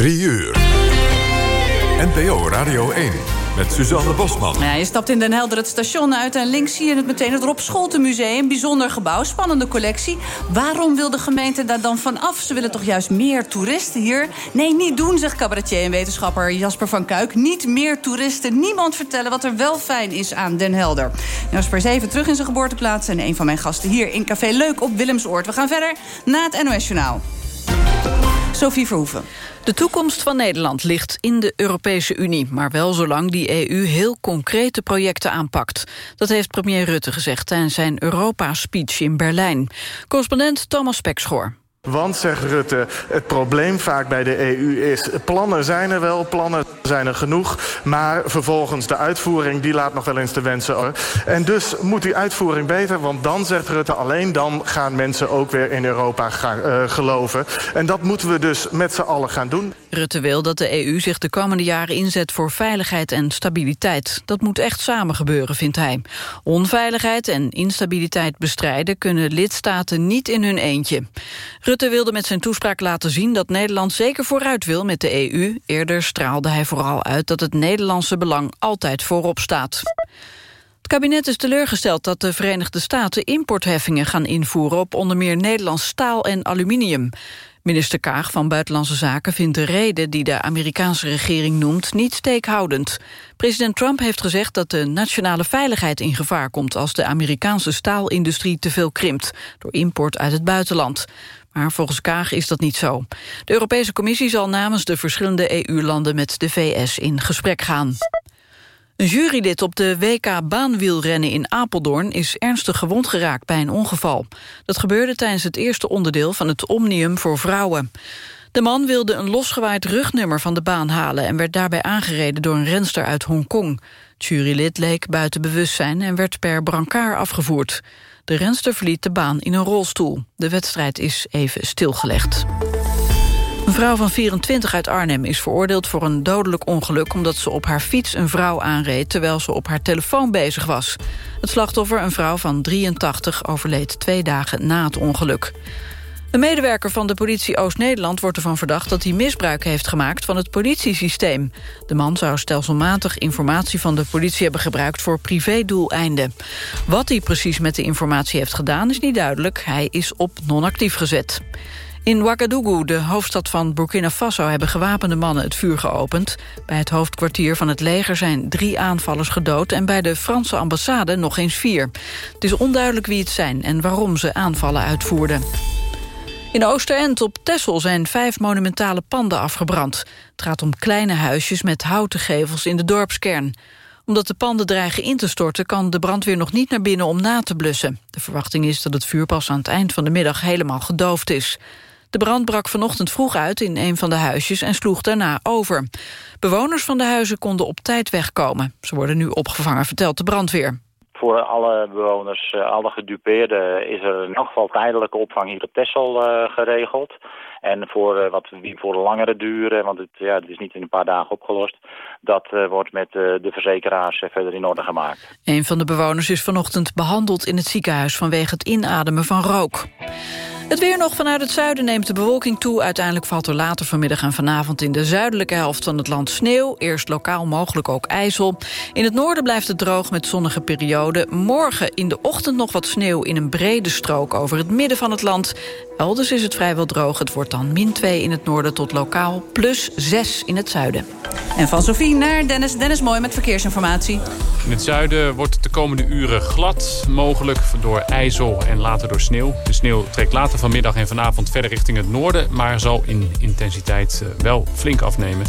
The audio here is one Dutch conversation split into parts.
3 uur. NPO Radio 1 met Suzanne Bosman. Ja, je stapt in Den Helder het station uit en links zie je het meteen... het Rob Scholten Museum, bijzonder gebouw, spannende collectie. Waarom wil de gemeente daar dan vanaf? Ze willen toch juist meer toeristen hier? Nee, niet doen, zegt cabaretier en wetenschapper Jasper van Kuik. Niet meer toeristen, niemand vertellen wat er wel fijn is aan Den Helder. Jasper is even terug in zijn geboorteplaats... en een van mijn gasten hier in Café Leuk op Willemsoord. We gaan verder na het NOS Journaal. Sophie Verhoeven. De toekomst van Nederland ligt in de Europese Unie... maar wel zolang die EU heel concrete projecten aanpakt. Dat heeft premier Rutte gezegd tijdens zijn Europa-speech in Berlijn. Correspondent Thomas Pekschoor. Want, zegt Rutte, het probleem vaak bij de EU is... plannen zijn er wel, plannen zijn er genoeg... maar vervolgens de uitvoering, die laat nog wel eens te wensen. En dus moet die uitvoering beter, want dan, zegt Rutte... alleen dan gaan mensen ook weer in Europa gaan, uh, geloven. En dat moeten we dus met z'n allen gaan doen. Rutte wil dat de EU zich de komende jaren inzet voor veiligheid en stabiliteit. Dat moet echt samen gebeuren, vindt hij. Onveiligheid en instabiliteit bestrijden kunnen lidstaten niet in hun eentje. Rutte wilde met zijn toespraak laten zien dat Nederland zeker vooruit wil met de EU. Eerder straalde hij vooral uit dat het Nederlandse belang altijd voorop staat. Het kabinet is teleurgesteld dat de Verenigde Staten importheffingen gaan invoeren op onder meer Nederlands staal en aluminium. Minister Kaag van Buitenlandse Zaken vindt de reden die de Amerikaanse regering noemt niet steekhoudend. President Trump heeft gezegd dat de nationale veiligheid in gevaar komt als de Amerikaanse staalindustrie te veel krimpt door import uit het buitenland. Maar volgens Kaag is dat niet zo. De Europese Commissie zal namens de verschillende EU-landen met de VS in gesprek gaan. Een jurylid op de WK baanwielrennen in Apeldoorn is ernstig gewond geraakt bij een ongeval. Dat gebeurde tijdens het eerste onderdeel van het Omnium voor vrouwen. De man wilde een losgewaaid rugnummer van de baan halen... en werd daarbij aangereden door een renster uit Hongkong. Het jurylid leek buiten bewustzijn en werd per brancard afgevoerd. De renster verliet de baan in een rolstoel. De wedstrijd is even stilgelegd. Een vrouw van 24 uit Arnhem is veroordeeld voor een dodelijk ongeluk... omdat ze op haar fiets een vrouw aanreed terwijl ze op haar telefoon bezig was. Het slachtoffer, een vrouw van 83, overleed twee dagen na het ongeluk. Een medewerker van de politie Oost-Nederland wordt ervan verdacht... dat hij misbruik heeft gemaakt van het politiesysteem. De man zou stelselmatig informatie van de politie hebben gebruikt... voor privédoeleinden. Wat hij precies met de informatie heeft gedaan is niet duidelijk. Hij is op non-actief gezet. In Ouagadougou, de hoofdstad van Burkina Faso... hebben gewapende mannen het vuur geopend. Bij het hoofdkwartier van het leger zijn drie aanvallers gedood... en bij de Franse ambassade nog eens vier. Het is onduidelijk wie het zijn en waarom ze aanvallen uitvoerden. In Oosterend op Texel zijn vijf monumentale panden afgebrand. Het gaat om kleine huisjes met houten gevels in de dorpskern. Omdat de panden dreigen in te storten... kan de brandweer nog niet naar binnen om na te blussen. De verwachting is dat het vuur pas aan het eind van de middag helemaal gedoofd is. De brand brak vanochtend vroeg uit in een van de huisjes en sloeg daarna over. Bewoners van de huizen konden op tijd wegkomen. Ze worden nu opgevangen, vertelt de brandweer. Voor alle bewoners, eh, alle gedupeerden, is er in elk geval tijdelijke opvang hier op Texel uh, geregeld. En voor uh, wat voor langere duur, want het, ja, het is niet in een paar dagen opgelost, dat uh, wordt met de verzekeraars verder in orde gemaakt. Een van de bewoners is vanochtend behandeld in het ziekenhuis vanwege het inademen van rook. Het weer nog vanuit het zuiden neemt de bewolking toe. Uiteindelijk valt er later vanmiddag en vanavond in de zuidelijke helft van het land sneeuw. Eerst lokaal mogelijk ook ijzel. In het noorden blijft het droog met zonnige perioden. Morgen in de ochtend nog wat sneeuw in een brede strook over het midden van het land. Elders is het vrijwel droog. Het wordt dan min 2 in het noorden tot lokaal plus 6 in het zuiden. En van Sofie naar Dennis. Dennis Mooi met verkeersinformatie. In het zuiden wordt het de komende uren glad. Mogelijk door ijzel en later door sneeuw. De sneeuw trekt later vanmiddag en vanavond verder richting het noorden... maar zal in intensiteit eh, wel flink afnemen.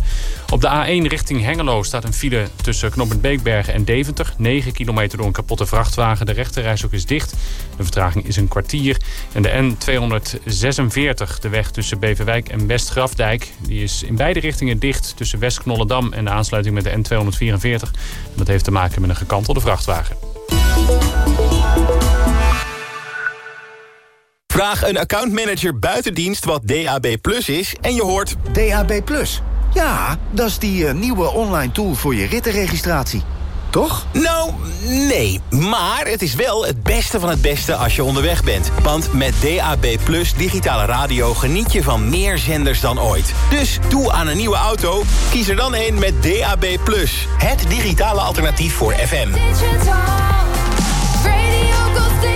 Op de A1 richting Hengelo staat een file tussen knooppunt Beekbergen en Deventer. 9 kilometer door een kapotte vrachtwagen. De rechterreis is dicht. De vertraging is een kwartier. En de N246, de weg tussen Beverwijk en Westgrafdijk... die is in beide richtingen dicht tussen West-Knollendam... en de aansluiting met de N244. dat heeft te maken met een gekantelde vrachtwagen. Vraag een accountmanager buitendienst wat DAB Plus is en je hoort... DAB Plus? Ja, dat is die uh, nieuwe online tool voor je rittenregistratie. toch? Nou, nee. Maar het is wel het beste van het beste als je onderweg bent. Want met DAB Plus digitale radio geniet je van meer zenders dan ooit. Dus doe aan een nieuwe auto, kies er dan een met DAB Plus. Het digitale alternatief voor FM.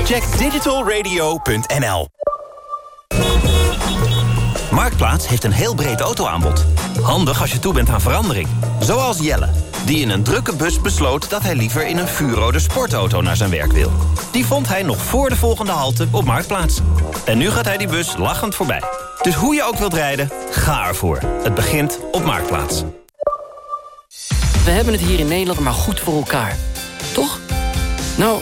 Check digitalradio.nl Marktplaats heeft een heel breed autoaanbod. Handig als je toe bent aan verandering. Zoals Jelle, die in een drukke bus besloot... dat hij liever in een vuurrode sportauto naar zijn werk wil. Die vond hij nog voor de volgende halte op Marktplaats. En nu gaat hij die bus lachend voorbij. Dus hoe je ook wilt rijden, ga ervoor. Het begint op Marktplaats. We hebben het hier in Nederland maar goed voor elkaar. Toch? Nou,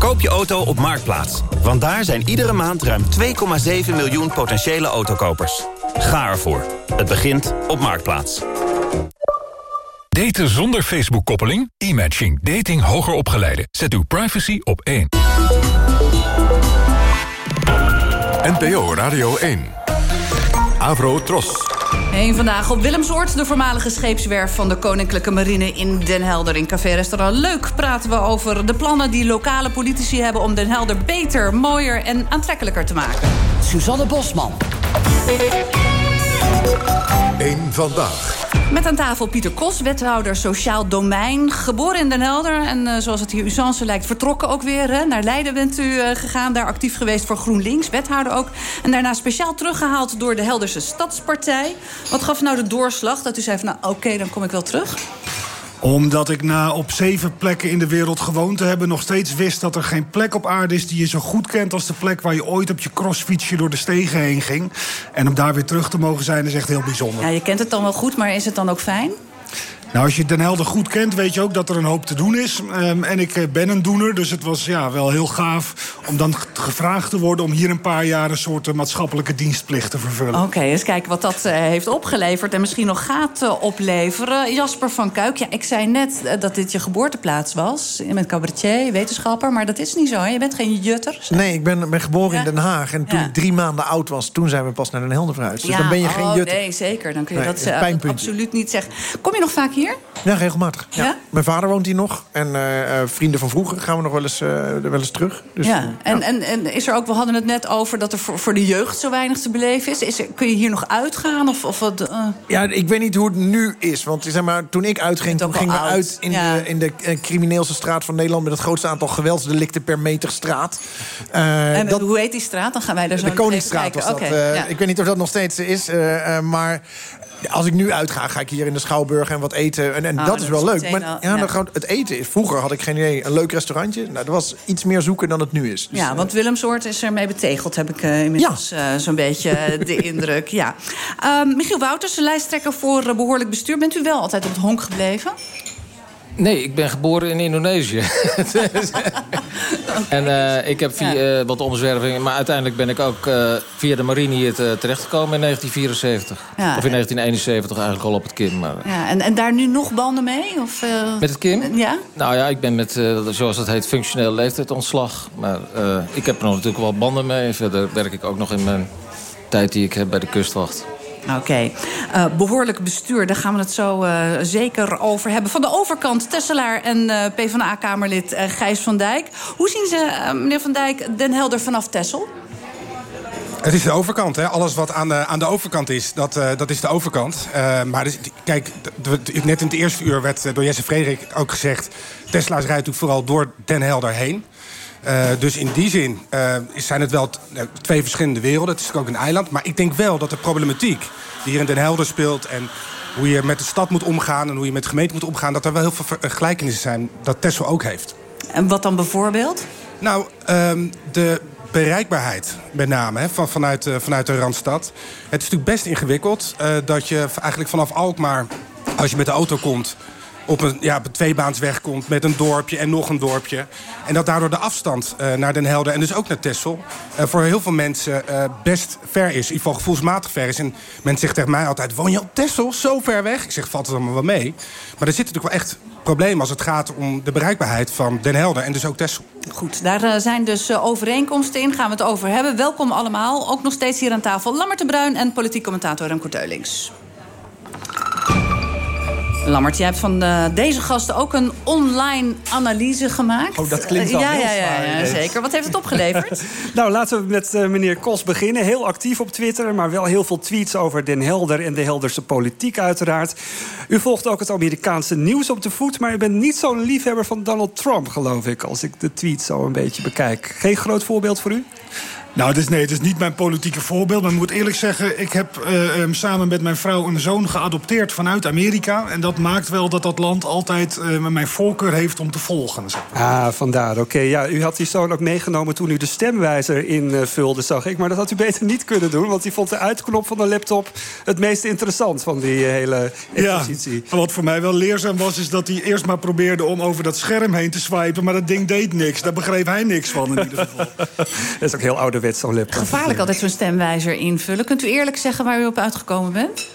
Verkoop je auto op Marktplaats. Want daar zijn iedere maand ruim 2,7 miljoen potentiële autokopers. Ga ervoor. Het begint op Marktplaats. Daten zonder Facebook-koppeling? E-matching. Dating hoger opgeleiden. Zet uw privacy op 1. NPO Radio 1. Avro Tros. Heen vandaag op Willemsoord, de voormalige scheepswerf van de Koninklijke Marine in Den Helder. In Café Restaurant Leuk praten we over de plannen die lokale politici hebben... om Den Helder beter, mooier en aantrekkelijker te maken. Suzanne Bosman. Eén vandaag. Met aan tafel Pieter Kos, wethouder Sociaal Domein. Geboren in Den Helder en uh, zoals het hier Usance lijkt vertrokken ook weer. Hè. Naar Leiden bent u uh, gegaan, daar actief geweest voor GroenLinks, wethouder ook. En daarna speciaal teruggehaald door de Helderse Stadspartij. Wat gaf nou de doorslag dat u zei van nou oké, dan kom ik wel terug? Omdat ik na op zeven plekken in de wereld gewoond te hebben... nog steeds wist dat er geen plek op aarde is die je zo goed kent... als de plek waar je ooit op je crossfietsje door de stegen heen ging. En om daar weer terug te mogen zijn is echt heel bijzonder. Ja, je kent het dan wel goed, maar is het dan ook fijn? Nou, als je Den Helder goed kent, weet je ook dat er een hoop te doen is. Um, en ik uh, ben een doener, dus het was ja, wel heel gaaf... om dan gevraagd te worden om hier een paar jaar... een soort uh, maatschappelijke dienstplicht te vervullen. Oké, okay, eens kijken wat dat uh, heeft opgeleverd... en misschien nog gaat opleveren. Jasper van Kuik, ja, ik zei net dat dit je geboorteplaats was. Je bent cabaretier, wetenschapper, maar dat is niet zo. Hè? Je bent geen jutter. Zo. Nee, ik ben, ben geboren ja? in Den Haag. En toen ja. ik drie maanden oud was, toen zijn we pas naar Den Helder verhuisd. Dus ja, dan ben je oh, geen jutter. Nee, zeker. Dan kun je nee, dat absoluut niet zeggen. Kom je nog vaak hier? Ja, regelmatig. Ja. ja. Mijn vader woont hier nog. En uh, vrienden van vroeger gaan we nog wel eens, uh, wel eens terug. Dus, ja. En, ja. En, en is er ook, we hadden het net over dat er voor, voor de jeugd zo weinig te beleven is. is er, kun je hier nog uitgaan? Of, of wat, uh... Ja, ik weet niet hoe het nu is. Want zeg maar, toen ik uitging, toen gingen we uit in, ja. de, in de crimineelste straat van Nederland... met het grootste aantal geweldsdelicten per meter straat. en dat, hoe heet die straat? Dan gaan wij daar zo De Koningsstraat was dat. Okay, ik weet niet of dat nog steeds is. maar als ik nu uitga, ga ik hier in de Schouwburg en wat eten. En, en Ah, oh, dat is wel leuk. Maar ja, ja. Het eten is... Vroeger had ik geen idee. Een leuk restaurantje. Nou, er was iets meer zoeken dan het nu is. Dus, ja, want Willemsoort is ermee betegeld, heb ik uh, inmiddels ja. uh, zo'n beetje de indruk. Ja. Uh, Michiel Wouters, lijsttrekker voor behoorlijk bestuur. Bent u wel altijd op het honk gebleven? Nee, ik ben geboren in Indonesië. en uh, ik heb via, uh, wat omzwervingen... maar uiteindelijk ben ik ook uh, via de marine hier te, terechtgekomen in 1974. Ja. Of in 1971 eigenlijk al op het Kim. Maar... Ja, en, en daar nu nog banden mee? Of, met het Kim? Ja? Nou ja, ik ben met, zoals dat heet, functioneel leeftijdontslag. Maar ik heb er nog natuurlijk wel banden mee. Verder werk ik ook nog in mijn tijd die ik heb bij de kustwacht. Oké. Uh, behoorlijk bestuur, daar gaan we het zo uh, zeker over hebben. Van de overkant, Tesselaar en uh, PvdA-kamerlid Gijs van Dijk. Hoe zien ze, meneer Van Dijk, Den Helder vanaf Tessel? Het is de overkant. Hè? Alles wat aan de, aan de overkant is, dat, dat is de overkant. Maar dus, kijk, net in het eerste uur werd door Jesse Frederik ook gezegd... Tesla's rijden natuurlijk vooral door Den Helder heen. Uh, dus in die zin uh, zijn het wel twee verschillende werelden. Het is ook een eiland. Maar ik denk wel dat de problematiek die hier in Den Helder speelt... en hoe je met de stad moet omgaan en hoe je met de gemeente moet omgaan... dat er wel heel veel gelijkenissen zijn dat Tesla ook heeft. En wat dan bijvoorbeeld? Nou, um, de bereikbaarheid met name, hè, van, vanuit, uh, vanuit de Randstad. Het is natuurlijk best ingewikkeld dat je eigenlijk vanaf Alkmaar... als je met de auto komt op een, ja, tweebaansweg komt met een dorpje en nog een dorpje. En dat daardoor de afstand uh, naar Den Helder en dus ook naar Texel... Uh, voor heel veel mensen uh, best ver is. In ieder geval gevoelsmatig ver is. En men zegt tegen mij altijd, woon je op Texel? Zo ver weg? Ik zeg, valt het allemaal wel mee. Maar er zitten natuurlijk wel echt problemen als het gaat om de bereikbaarheid van Den Helder en dus ook Texel. Goed, daar zijn dus overeenkomsten in. Gaan we het over hebben. Welkom allemaal. Ook nog steeds hier aan tafel Lammert de Bruin en politiek commentator Remco Teulings. Lammert, jij hebt van uh, deze gasten ook een online analyse gemaakt. Oh, dat klinkt uh, ja, heel ja, ja, ja, zeker. Wat heeft het opgeleverd? nou, laten we met uh, meneer Kos beginnen. Heel actief op Twitter, maar wel heel veel tweets over Den Helder... en de Helderse politiek uiteraard. U volgt ook het Amerikaanse nieuws op de voet... maar u bent niet zo'n liefhebber van Donald Trump, geloof ik... als ik de tweets zo een beetje bekijk. Geen groot voorbeeld voor u? Nou, het is, nee, het is niet mijn politieke voorbeeld. Maar ik moet eerlijk zeggen, ik heb uh, um, samen met mijn vrouw een zoon geadopteerd vanuit Amerika. En dat maakt wel dat dat land altijd uh, mijn voorkeur heeft om te volgen. Zeg maar. Ah, vandaar. Oké, okay. ja, u had die zoon ook meegenomen toen u de stemwijzer invulde, uh, zag ik. Maar dat had u beter niet kunnen doen, want die vond de uitknop van de laptop het meest interessant van die hele expositie. Ja, wat voor mij wel leerzaam was, is dat hij eerst maar probeerde om over dat scherm heen te swipen. Maar dat ding deed niks. Daar begreep hij niks van in ieder geval. dat is ook heel oude Gevaarlijk altijd zo'n stemwijzer invullen. Kunt u eerlijk zeggen waar u op uitgekomen bent?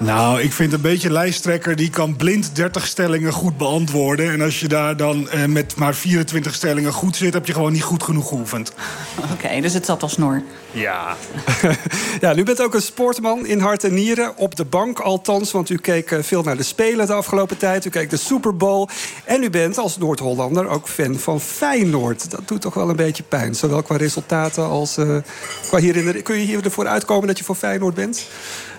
Nou, ik vind een beetje lijsttrekker die kan blind 30 stellingen goed beantwoorden. En als je daar dan eh, met maar 24 stellingen goed zit, heb je gewoon niet goed genoeg geoefend. Oké, okay, dus het zat al snor. Ja. ja, u bent ook een sportman in hart en nieren. Op de bank althans, want u keek veel naar de Spelen de afgelopen tijd. U keek de Super Bowl. En u bent als Noord-Hollander ook fan van Feyenoord. Dat doet toch wel een beetje pijn. Zowel qua resultaten als uh, qua hierin. Kun je hier ervoor uitkomen dat je voor Feyenoord bent?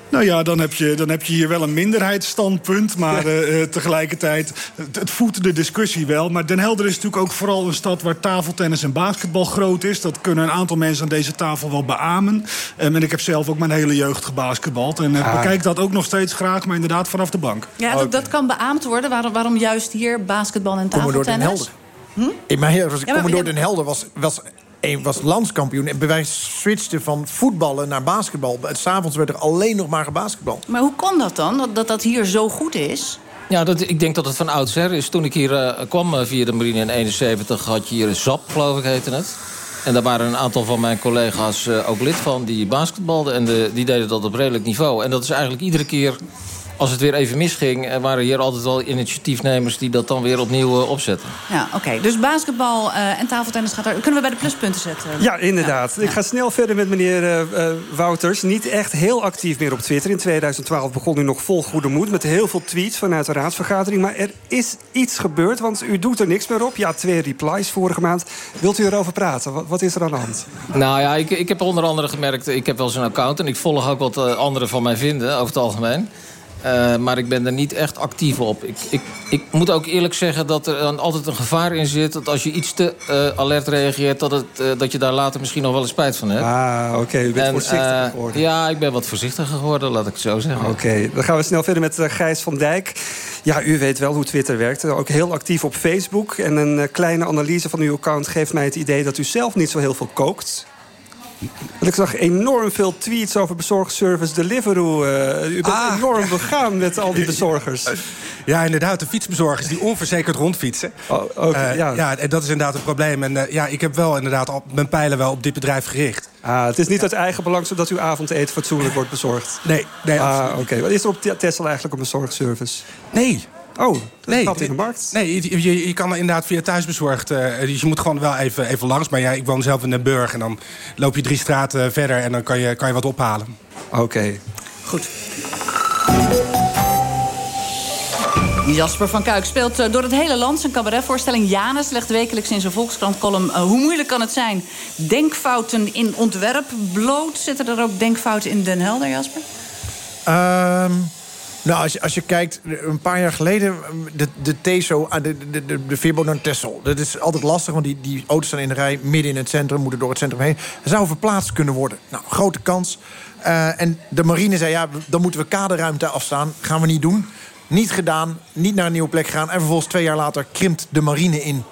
Nou ja, dan heb je, dan heb je hier wel een minderheidsstandpunt. Maar uh, tegelijkertijd, het, het voedt de discussie wel. Maar Den Helder is natuurlijk ook vooral een stad waar tafeltennis en basketbal groot is. Dat kunnen een aantal mensen aan deze tafel wel beamen. Um, en ik heb zelf ook mijn hele jeugd gebasketbald. En uh, ah. bekijk dat ook nog steeds graag, maar inderdaad vanaf de bank. Ja, dat, dat kan beaamd worden. Waarom, waarom juist hier basketbal en tafeltennis? Den Helder. Hm? In mijn ja, Commodore Den Helder was, was een was landskampioen. En wij switchten van voetballen naar basketbal. S'avonds werd er alleen nog maar gebasketbal. Maar hoe kon dat dan, dat dat, dat hier zo goed is? Ja, dat, ik denk dat het van oudsher is. Toen ik hier uh, kwam uh, via de marine in 71 had je hier een ZAP, geloof ik heette het. En daar waren een aantal van mijn collega's uh, ook lid van die basketbalden. En de, die deden dat op redelijk niveau. En dat is eigenlijk iedere keer als het weer even misging... waren hier altijd wel initiatiefnemers die dat dan weer opnieuw uh, opzetten. Ja, oké. Okay. Dus basketbal uh, en tafeltennis gaat er... Kunnen we bij de pluspunten zetten? Ja, inderdaad. Ja. Ik ga snel verder met meneer uh, Wouters. Niet echt heel actief meer op Twitter. In 2012 begon u nog vol goede moed... met heel veel tweets vanuit de raadsvergadering. Maar er is iets gebeurd, want u doet er niks meer op. Ja, twee replies vorige maand. Wilt u erover praten? Wat, wat is er aan de hand? Nou ja, ik, ik heb onder andere gemerkt... ik heb wel zo'n account en ik volg ook wat anderen van mij vinden... over het algemeen. Uh, maar ik ben er niet echt actief op. Ik, ik, ik moet ook eerlijk zeggen dat er dan altijd een gevaar in zit... dat als je iets te uh, alert reageert... Dat, het, uh, dat je daar later misschien nog wel eens spijt van hebt. Ah, oké. Okay. U bent en, voorzichtiger geworden. Ja, ik ben wat voorzichtiger geworden, laat ik het zo zeggen. Oké, okay. dan gaan we snel verder met Gijs van Dijk. Ja, u weet wel hoe Twitter werkt. Ook heel actief op Facebook. En een kleine analyse van uw account geeft mij het idee... dat u zelf niet zo heel veel kookt. Ik zag enorm veel tweets over bezorgservice Deliveroo. Uh, u bent ah. enorm begaan met al die bezorgers. Ja, inderdaad, de fietsbezorgers die onverzekerd rondfietsen. Oh, okay, uh, ja. ja, dat is inderdaad een probleem. En uh, ja, ik heb wel inderdaad mijn pijlen wel op dit bedrijf gericht. Ah, het is niet uit eigen belang zodat uw avondeten fatsoenlijk wordt bezorgd? Nee, nee, ah, Oké, wat is er op Tesla eigenlijk een bezorgservice? Nee, Oh, dat nee, in de markt? Nee, je, je, je kan inderdaad via thuisbezorgd. Uh, dus je moet gewoon wel even, even langs. Maar ja, ik woon zelf in Den Burg. En dan loop je drie straten verder en dan kan je, kan je wat ophalen. Oké. Goed. Jasper van Kuik speelt uh, door het hele land zijn cabaretvoorstelling. Janus legt wekelijks in zijn Volkskrant-column... Uh, hoe moeilijk kan het zijn? Denkfouten in ontwerp bloot. Zitten er ook denkfouten in Den Helder, Jasper? Um, nou, als je, als je kijkt, een paar jaar geleden, de, de TESO, de, de, de, de Veerboot naar Texel. Dat is altijd lastig, want die, die auto's staan in de rij midden in het centrum, moeten door het centrum heen. Zou verplaatst kunnen worden. Nou, grote kans. Uh, en de marine zei, ja, dan moeten we kaderruimte afstaan. Gaan we niet doen. Niet gedaan, niet naar een nieuwe plek gaan. En vervolgens twee jaar later krimpt de marine in.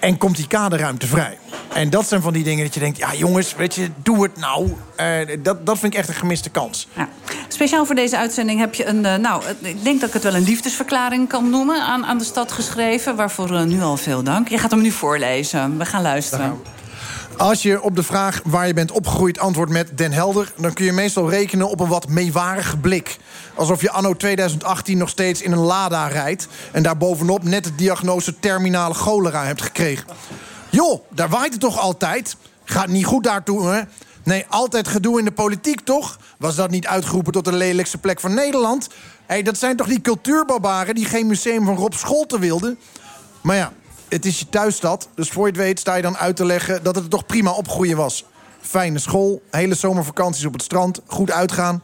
En komt die kaderruimte vrij. En dat zijn van die dingen dat je denkt... ja jongens, weet je, doe het nou. Uh, dat, dat vind ik echt een gemiste kans. Ja. Speciaal voor deze uitzending heb je een, eh, nou, eh, ik denk dat ik het wel een liefdesverklaring kan noemen, aan, aan de stad geschreven. Waarvoor eh, nu al veel dank. Je gaat hem nu voorlezen. We gaan luisteren. Als je op de vraag waar je bent opgegroeid antwoordt met Den Helder... dan kun je meestal rekenen op een wat meewarige blik. Alsof je anno 2018 nog steeds in een Lada rijdt... en daarbovenop net de diagnose terminale cholera hebt gekregen. Joh, daar waait het toch altijd? Gaat niet goed daartoe, hè? Nee, altijd gedoe in de politiek, toch? Was dat niet uitgeroepen tot de lelijkste plek van Nederland? Hé, hey, dat zijn toch die cultuurbarbaren... die geen museum van Rob Scholten wilden? Maar ja, het is je thuisstad, dus voor je het weet sta je dan uit te leggen... dat het er toch prima opgroeien was. Fijne school, hele zomervakanties op het strand, goed uitgaan.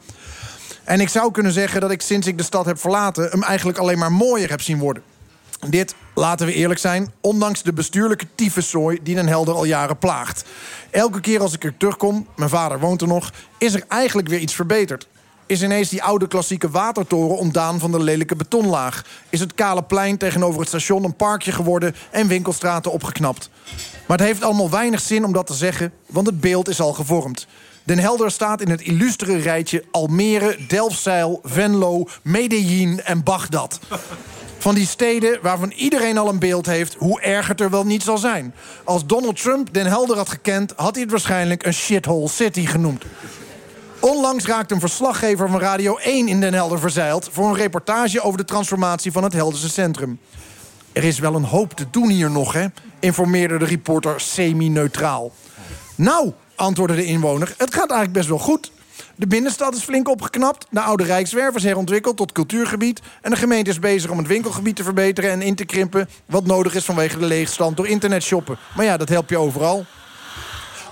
En ik zou kunnen zeggen dat ik sinds ik de stad heb verlaten... hem eigenlijk alleen maar mooier heb zien worden. Dit, laten we eerlijk zijn, ondanks de bestuurlijke tyfuszooi... die Den Helder al jaren plaagt. Elke keer als ik er terugkom, mijn vader woont er nog... is er eigenlijk weer iets verbeterd. Is ineens die oude klassieke watertoren ontdaan van de lelijke betonlaag? Is het kale plein tegenover het station een parkje geworden... en winkelstraten opgeknapt? Maar het heeft allemaal weinig zin om dat te zeggen... want het beeld is al gevormd. Den Helder staat in het illustere rijtje Almere, Delfzijl, Venlo, Medellin en Bagdad. Van die steden waarvan iedereen al een beeld heeft hoe erg het er wel niet zal zijn. Als Donald Trump Den Helder had gekend, had hij het waarschijnlijk een shithole city genoemd. Onlangs raakte een verslaggever van Radio 1 in Den Helder verzeild... voor een reportage over de transformatie van het Helderse centrum. Er is wel een hoop te doen hier nog, hè? informeerde de reporter semi-neutraal. Nou, antwoordde de inwoner, het gaat eigenlijk best wel goed. De binnenstad is flink opgeknapt, de oude Rijkswerf is herontwikkeld tot cultuurgebied... en de gemeente is bezig om het winkelgebied te verbeteren en in te krimpen... wat nodig is vanwege de leegstand door internetshoppen. Maar ja, dat helpt je overal.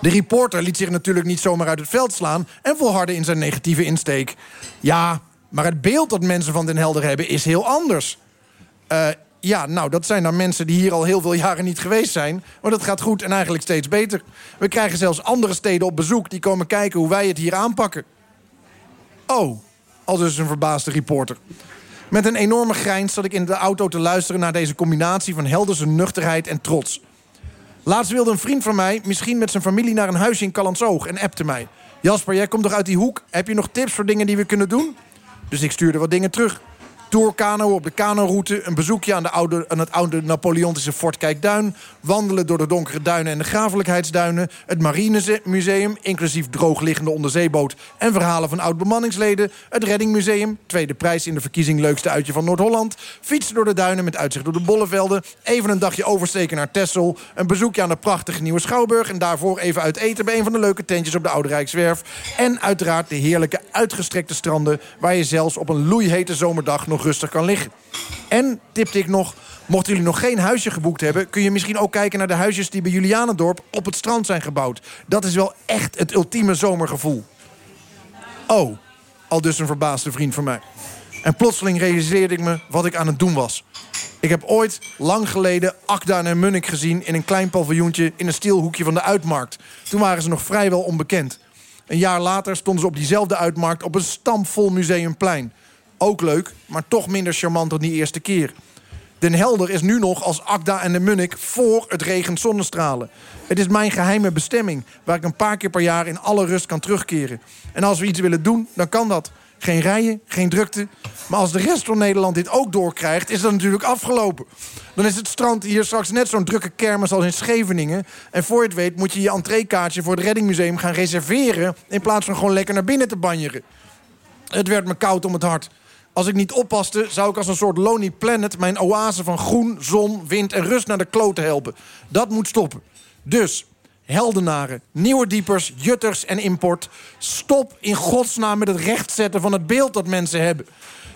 De reporter liet zich natuurlijk niet zomaar uit het veld slaan... en volhardde in zijn negatieve insteek. Ja, maar het beeld dat mensen van Den Helder hebben is heel anders. Uh, ja, nou, dat zijn dan mensen die hier al heel veel jaren niet geweest zijn. Maar dat gaat goed en eigenlijk steeds beter. We krijgen zelfs andere steden op bezoek... die komen kijken hoe wij het hier aanpakken. Oh, al dus een verbaasde reporter. Met een enorme grijns zat ik in de auto te luisteren... naar deze combinatie van helderse nuchterheid en trots. Laatst wilde een vriend van mij misschien met zijn familie... naar een huisje in Callandsoog en appte mij... Jasper, jij komt toch uit die hoek? Heb je nog tips voor dingen die we kunnen doen? Dus ik stuurde wat dingen terug tourkano op de kanoroute... een bezoekje aan, de oude, aan het oude Napoleontische Fort Kijkduin... wandelen door de donkere duinen en de grafelijkheidsduinen... het Marinemuseum, inclusief droogliggende onderzeeboot... en verhalen van oud-bemanningsleden... het Reddingmuseum, tweede prijs in de verkiezing Leukste Uitje van Noord-Holland... fietsen door de duinen met uitzicht door de Bollevelden... even een dagje oversteken naar Texel... een bezoekje aan de prachtige Nieuwe Schouwburg... en daarvoor even uit eten bij een van de leuke tentjes op de Oude Rijkswerf... en uiteraard de heerlijke uitgestrekte stranden... waar je zelfs op een loeihete zomerdag nog rustig kan liggen. En, tipte ik nog, mochten jullie nog geen huisje geboekt hebben... kun je misschien ook kijken naar de huisjes die bij Julianendorp op het strand zijn gebouwd. Dat is wel echt het ultieme zomergevoel. Oh, al dus een verbaasde vriend van mij. En plotseling realiseerde ik me wat ik aan het doen was. Ik heb ooit, lang geleden, Akda en Munnik gezien... in een klein paviljoentje in een stilhoekje van de Uitmarkt. Toen waren ze nog vrijwel onbekend. Een jaar later stonden ze op diezelfde Uitmarkt... op een stampvol museumplein. Ook leuk, maar toch minder charmant dan die eerste keer. Den Helder is nu nog als Akda en de Munnik voor het regent zonnestralen. Het is mijn geheime bestemming, waar ik een paar keer per jaar in alle rust kan terugkeren. En als we iets willen doen, dan kan dat. Geen rijen, geen drukte. Maar als de rest van Nederland dit ook doorkrijgt, is dat natuurlijk afgelopen. Dan is het strand hier straks net zo'n drukke kermis als in Scheveningen. En voor je het weet moet je je entreekaartje voor het Reddingmuseum gaan reserveren... in plaats van gewoon lekker naar binnen te banjeren. Het werd me koud om het hart. Als ik niet oppaste, zou ik als een soort Lonely Planet... mijn oase van groen, zon, wind en rust naar de kloten helpen. Dat moet stoppen. Dus, heldenaren, nieuwe diepers, jutters en import... stop in godsnaam met het rechtzetten van het beeld dat mensen hebben.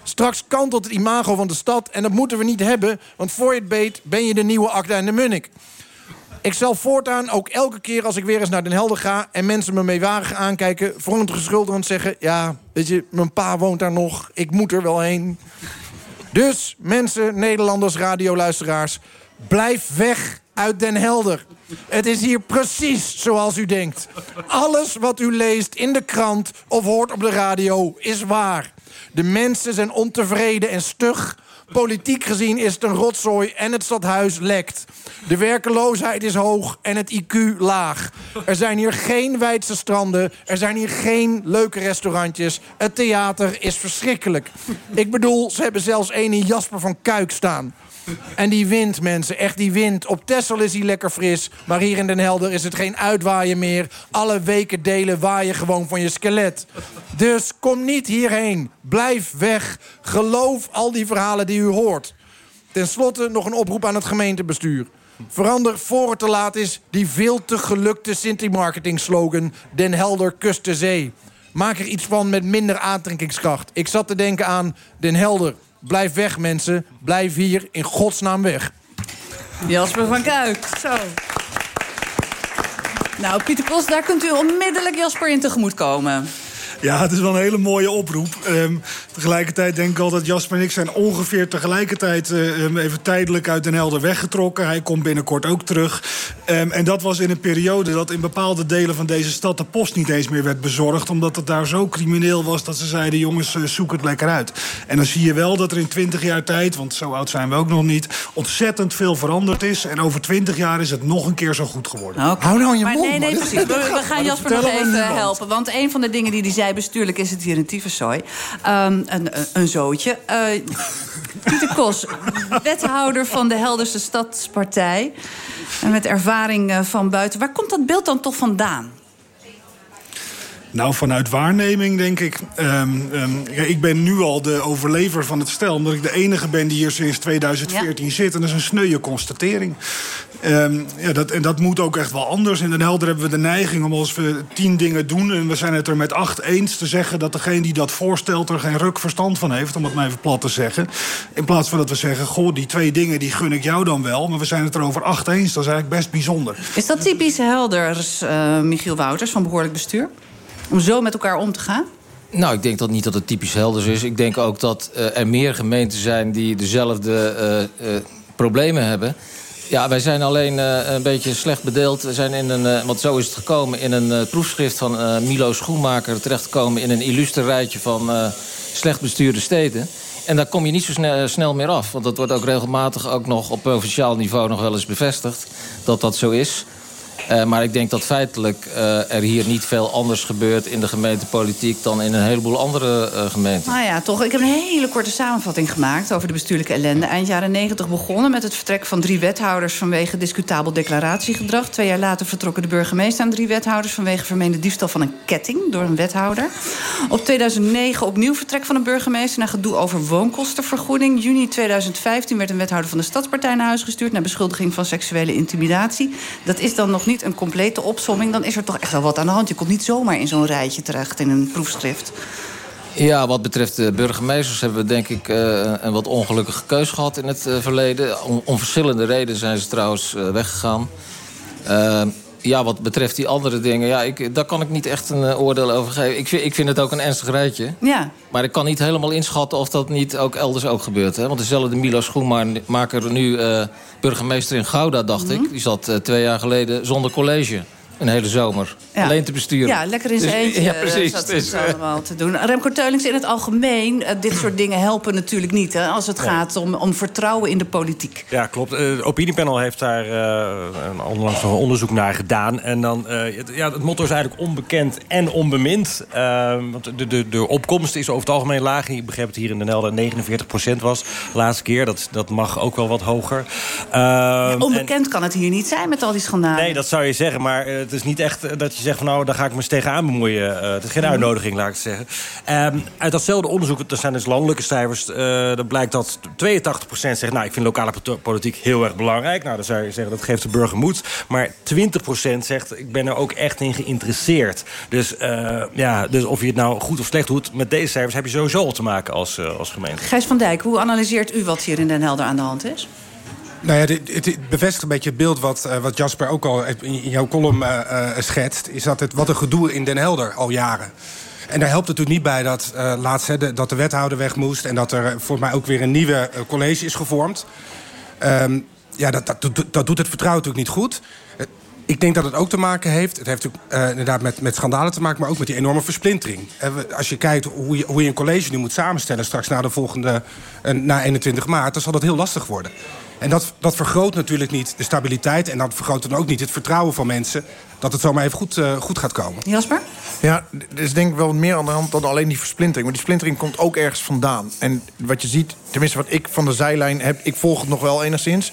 Straks kantelt het imago van de stad en dat moeten we niet hebben... want voor je het weet ben je de nieuwe Akda en de Munnik. Ik zal voortaan ook elke keer als ik weer eens naar Den Helder ga... en mensen me meewarig aankijken, verontschuldigend zeggen... ja, weet je, mijn pa woont daar nog, ik moet er wel heen. Dus, mensen, Nederlanders, radioluisteraars... blijf weg uit Den Helder. Het is hier precies zoals u denkt. Alles wat u leest in de krant of hoort op de radio is waar. De mensen zijn ontevreden en stug... Politiek gezien is het een rotzooi en het stadhuis lekt. De werkeloosheid is hoog en het IQ laag. Er zijn hier geen wijdse stranden. Er zijn hier geen leuke restaurantjes. Het theater is verschrikkelijk. Ik bedoel, ze hebben zelfs een in Jasper van Kuik staan. En die wind, mensen, echt die wind. Op Texel is hij lekker fris, maar hier in Den Helder is het geen uitwaaien meer. Alle weken delen waaien gewoon van je skelet. Dus kom niet hierheen. Blijf weg. Geloof al die verhalen die u hoort. Ten slotte nog een oproep aan het gemeentebestuur. Verander voor het te laat is die veel te gelukte Sinti-marketing slogan... Den Helder kust de zee. Maak er iets van met minder aantrekkingskracht. Ik zat te denken aan Den Helder. Blijf weg, mensen. Blijf hier in godsnaam weg. Jasper van Kuik, zo. Nou, Pieter Kos, daar kunt u onmiddellijk Jasper in tegemoet komen. Ja, het is wel een hele mooie oproep. Ehm, tegelijkertijd denk ik al dat Jasper en ik zijn ongeveer tegelijkertijd... eh, ehm, even tijdelijk uit Den Helder weggetrokken. Hij komt binnenkort ook terug. Ehm, en dat was in een periode dat in bepaalde delen van deze stad... de post niet eens meer werd bezorgd. Omdat het daar zo crimineel was dat ze zeiden... jongens, eh, zoek het lekker uit. En dan zie je wel dat er in 20 jaar tijd... want zo oud zijn we ook nog niet... ontzettend veel veranderd is. En over 20 jaar is het nog een keer zo goed geworden. Hou nou je maar mond, Nee, nee, precies. We, we gaan Jasper nog even helpen. Want een van de dingen die hij zei, bestuurlijk is het hier een tyfuszooi. Ehm, een, een zootje. Eh, Pieter Kos, wethouder van de Helderse Stadspartij. En met ervaring eh, van buiten. Waar komt dat beeld dan toch vandaan? Nou, vanuit waarneming denk ik. Ehm, ehm, ja, ik ben nu al de overlever van het stel. Omdat ik de enige ben die hier sinds 2014 zit. En dat is een sneuwe constatering. Ehm, ja, dat, en dat moet ook echt wel anders. In Den Helder hebben we de neiging om als we tien dingen doen... en we zijn het er met acht eens te zeggen... dat degene die dat voorstelt er geen ruk verstand van heeft... om het maar even plat te zeggen. In plaats van dat we zeggen... goh, die twee dingen die gun ik jou dan wel... maar we zijn het er over acht eens. Dat is eigenlijk best bijzonder. Is dat typisch Helders, eh, Michiel Wouters van Behoorlijk Bestuur? Om zo met elkaar om te gaan? Nou, ik denk dat niet dat het typisch Helders is. Ik denk ook dat eh, er meer gemeenten zijn die dezelfde eh, eh, problemen hebben. Ja, wij zijn alleen een beetje slecht bedeeld. We zijn in een, want zo is het gekomen, in een proefschrift van Milo Schoenmaker... terechtgekomen in een illustre rijtje van slecht bestuurde steden. En daar kom je niet zo snel meer af. Want dat wordt ook regelmatig ook nog op provinciaal niveau nog wel eens bevestigd. Dat dat zo is. Eh, maar ik denk dat feitelijk eh, er hier niet veel anders gebeurt in de gemeentepolitiek dan in een heleboel andere eh, gemeenten. Nou ja, toch. Ik heb een hele korte samenvatting gemaakt over de bestuurlijke ellende. Eind jaren 90 begonnen met het vertrek van drie wethouders vanwege discutabel declaratiegedrag. Twee jaar later vertrokken de burgemeester aan drie wethouders vanwege vermeende diefstal van een ketting door een wethouder. Op 2009 opnieuw vertrek van een burgemeester na gedoe over woonkostenvergoeding. Juni 2015 werd een wethouder van de Stadspartij naar huis gestuurd na beschuldiging van seksuele intimidatie. Dat is dan nog niet een complete opsomming. Dan is er toch echt wel wat aan de hand. Je komt niet zomaar in zo'n rijtje terecht in een proefschrift. Ja, wat betreft de burgemeesters hebben we denk ik eh, een wat ongelukkige keus gehad in het eh, verleden. Om, om verschillende redenen zijn ze trouwens eh, weggegaan. Eh, ja, wat betreft die andere dingen, ja, ik, daar kan ik niet echt een eh, oordeel over geven. Ik vind, ik vind het ook een ernstig rijtje. Ja. Maar ik kan niet helemaal inschatten of dat niet ook elders ook gebeurt. Hè? Want dezelfde Milo Schoenmaker, nu eh, burgemeester in Gouda, dacht ik... die zat eh, twee jaar geleden zonder college. Een hele zomer. Ja. Alleen te besturen. Ja, lekker in zijn Dus- eentje Ja, eh, precies. zat Dus, eh, allemaal te doen. Remco Teulings, in het algemeen, eh, dit soort dingen helpen natuurlijk niet... Hè, als het Nee. gaat om, om vertrouwen in de politiek. Ja, klopt. Eh, Het opiniepanel heeft daar eh, een onlangs nog een onderzoek naar gedaan. En dan, eh, het, ja, het motto is eigenlijk onbekend en onbemind. Eh, want de, de, de opkomst is over het algemeen laag. Ik begreep het hier in Den Helder 49% was. Laatste keer, dat, dat mag ook wel wat hoger. Eh, en- Onbekend kan het hier niet zijn met al die schandalen. Nee, dat zou je zeggen. Maar eh, het is niet echt eh, dat je zegt van nou, daar ga ik me eens tegenaan bemoeien. Eh, het is geen uitnodiging, laat ik het zeggen. Ehm, uit datzelfde onderzoek, dat zijn dus landelijke cijfers... eh dan blijkt dat 82% zegt... nou, ik vind lokale politiek heel erg belangrijk. Nou, dan zou je zeggen, dat geeft de burger moed. Maar 20% zegt, ik ben er ook echt in geïnteresseerd. Dus, ja, dus of je het nou goed of slecht doet... met deze cijfers heb je sowieso al te maken als, als gemeente. Gijs van Dijk, hoe analyseert u wat hier in Den Helder aan de hand is? Nou ja, het bevestigt een beetje het beeld wat, eh, wat Jasper ook al in jouw column eh, eh, schetst. Is dat het wat een gedoe in Den Helder al jaren. En daar helpt het natuurlijk niet bij dat, laatst, de- dat de wethouder weg moest... en dat er voor mij ook weer een nieuwe college is gevormd. Ehm, ja, dat, dat, dat doet het vertrouwen natuurlijk niet goed. Ik denk dat het ook te maken heeft... het heeft natuurlijk inderdaad met, met schandalen te maken... maar ook met die enorme versplintering. als je kijkt hoe je, hoe je een college nu moet samenstellen... straks na de volgende, na 21 maart... dan zal dat heel lastig worden. En dat, dat vergroot natuurlijk niet de stabiliteit... en dat vergroot dan ook niet het vertrouwen van mensen... dat het zomaar even goed, uh, goed gaat komen. Jasper? Ja, er is denk ik wel meer aan de hand dan alleen die versplintering. Maar die splintering komt ook ergens vandaan. En wat je ziet, tenminste wat ik van de zijlijn heb... ik volg het nog wel enigszins...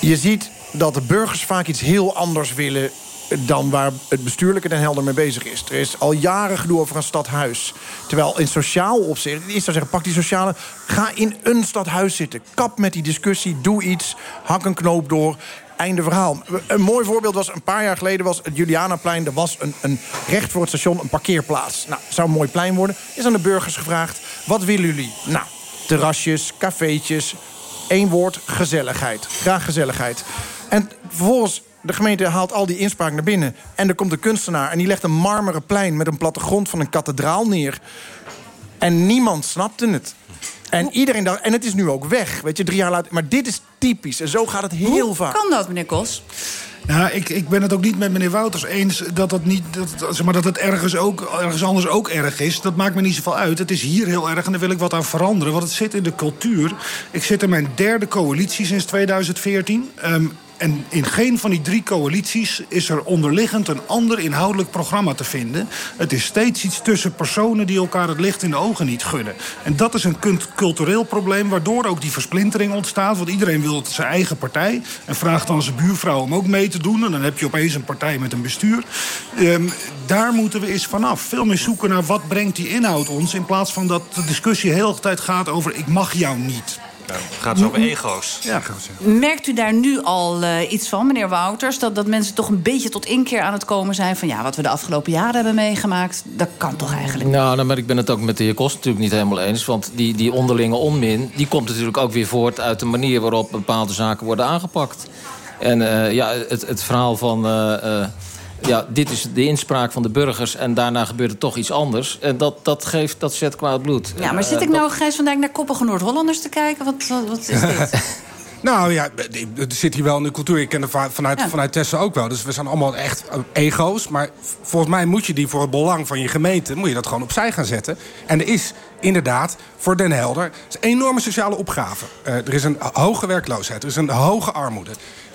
je ziet dat de burgers vaak iets heel anders willen dan waar het bestuurlijke Den Helder mee bezig is. Er is al jaren gedoe over een stadhuis. Terwijl in sociaal opzicht, ik zou zeggen, pak die sociale... ga in een stadhuis zitten. Kap met die discussie, doe iets, hak een knoop door... Einde verhaal. Een mooi voorbeeld was, een paar jaar geleden was het Julianaplein... er was een, een recht voor het station, een parkeerplaats. Nou, zou een mooi plein worden. Is aan de burgers gevraagd, wat willen jullie? Nou, terrasjes, cafeetjes, één woord, gezelligheid. Graag gezelligheid. En vervolgens de gemeente haalt al die inspraak naar binnen. En er komt een kunstenaar en die legt een marmeren plein... met een plattegrond van een kathedraal neer. En niemand snapte het. En iedereen dacht, en het is nu ook weg, weet je, drie jaar later. Maar dit is typisch en zo gaat het heel Hoe vaak. kan dat, meneer Kos? Nou, ik, ik ben het ook niet met meneer Wouters eens dat het, niet, dat, zeg maar, dat het ergens, ook, ergens anders ook erg is. Dat maakt me niet zoveel uit. Het is hier heel erg en daar wil ik wat aan veranderen. Want het zit in de cultuur. Ik zit in mijn derde coalitie sinds 2014. Um, en in geen van die drie coalities is er onderliggend een ander inhoudelijk programma te vinden. Het is steeds iets tussen personen die elkaar het licht in de ogen niet gunnen. En dat is een cultureel probleem, waardoor ook die versplintering ontstaat. Want iedereen wil zijn eigen partij en vraagt dan zijn buurvrouw om ook mee te doen. En dan heb je opeens een partij met een bestuur. Um, daar moeten we eens vanaf. Veel meer zoeken naar wat brengt die inhoud ons. In plaats van dat de discussie heel de tijd gaat over ik mag jou niet. Nou, gaat het over ego's. Ja, Merkt u daar nu al uh, iets van, meneer Wouters? Dat, dat mensen toch een beetje tot inkeer aan het komen zijn... van ja, wat we de afgelopen jaren hebben meegemaakt... dat kan toch eigenlijk niet? Nou, maar ik ben het ook met de heer Kost natuurlijk niet helemaal eens. Want die, die onderlinge onmin... die komt natuurlijk ook weer voort uit de manier... waarop bepaalde zaken worden aangepakt. En uh, ja, het, het verhaal van... Uh, ja, dit is de inspraak van de burgers en daarna gebeurt er toch iets anders. En dat, dat, geeft, dat zet kwaad bloed. Ja, maar zit ik nou, Gijs van Dijk, naar koppige Noord-Hollanders te kijken? Wat, wat, wat is dit? Nou ja, er zit hier wel in de cultuur. Ik ken het vanuit, ja. vanuit Tessen ook wel. Dus we zijn allemaal echt ego's. Maar volgens mij moet je die voor het belang van je gemeente... moet je dat gewoon opzij gaan zetten. En er is inderdaad voor Den Helder is een enorme sociale opgave. Uh, er is een hoge werkloosheid. Er is een hoge armoede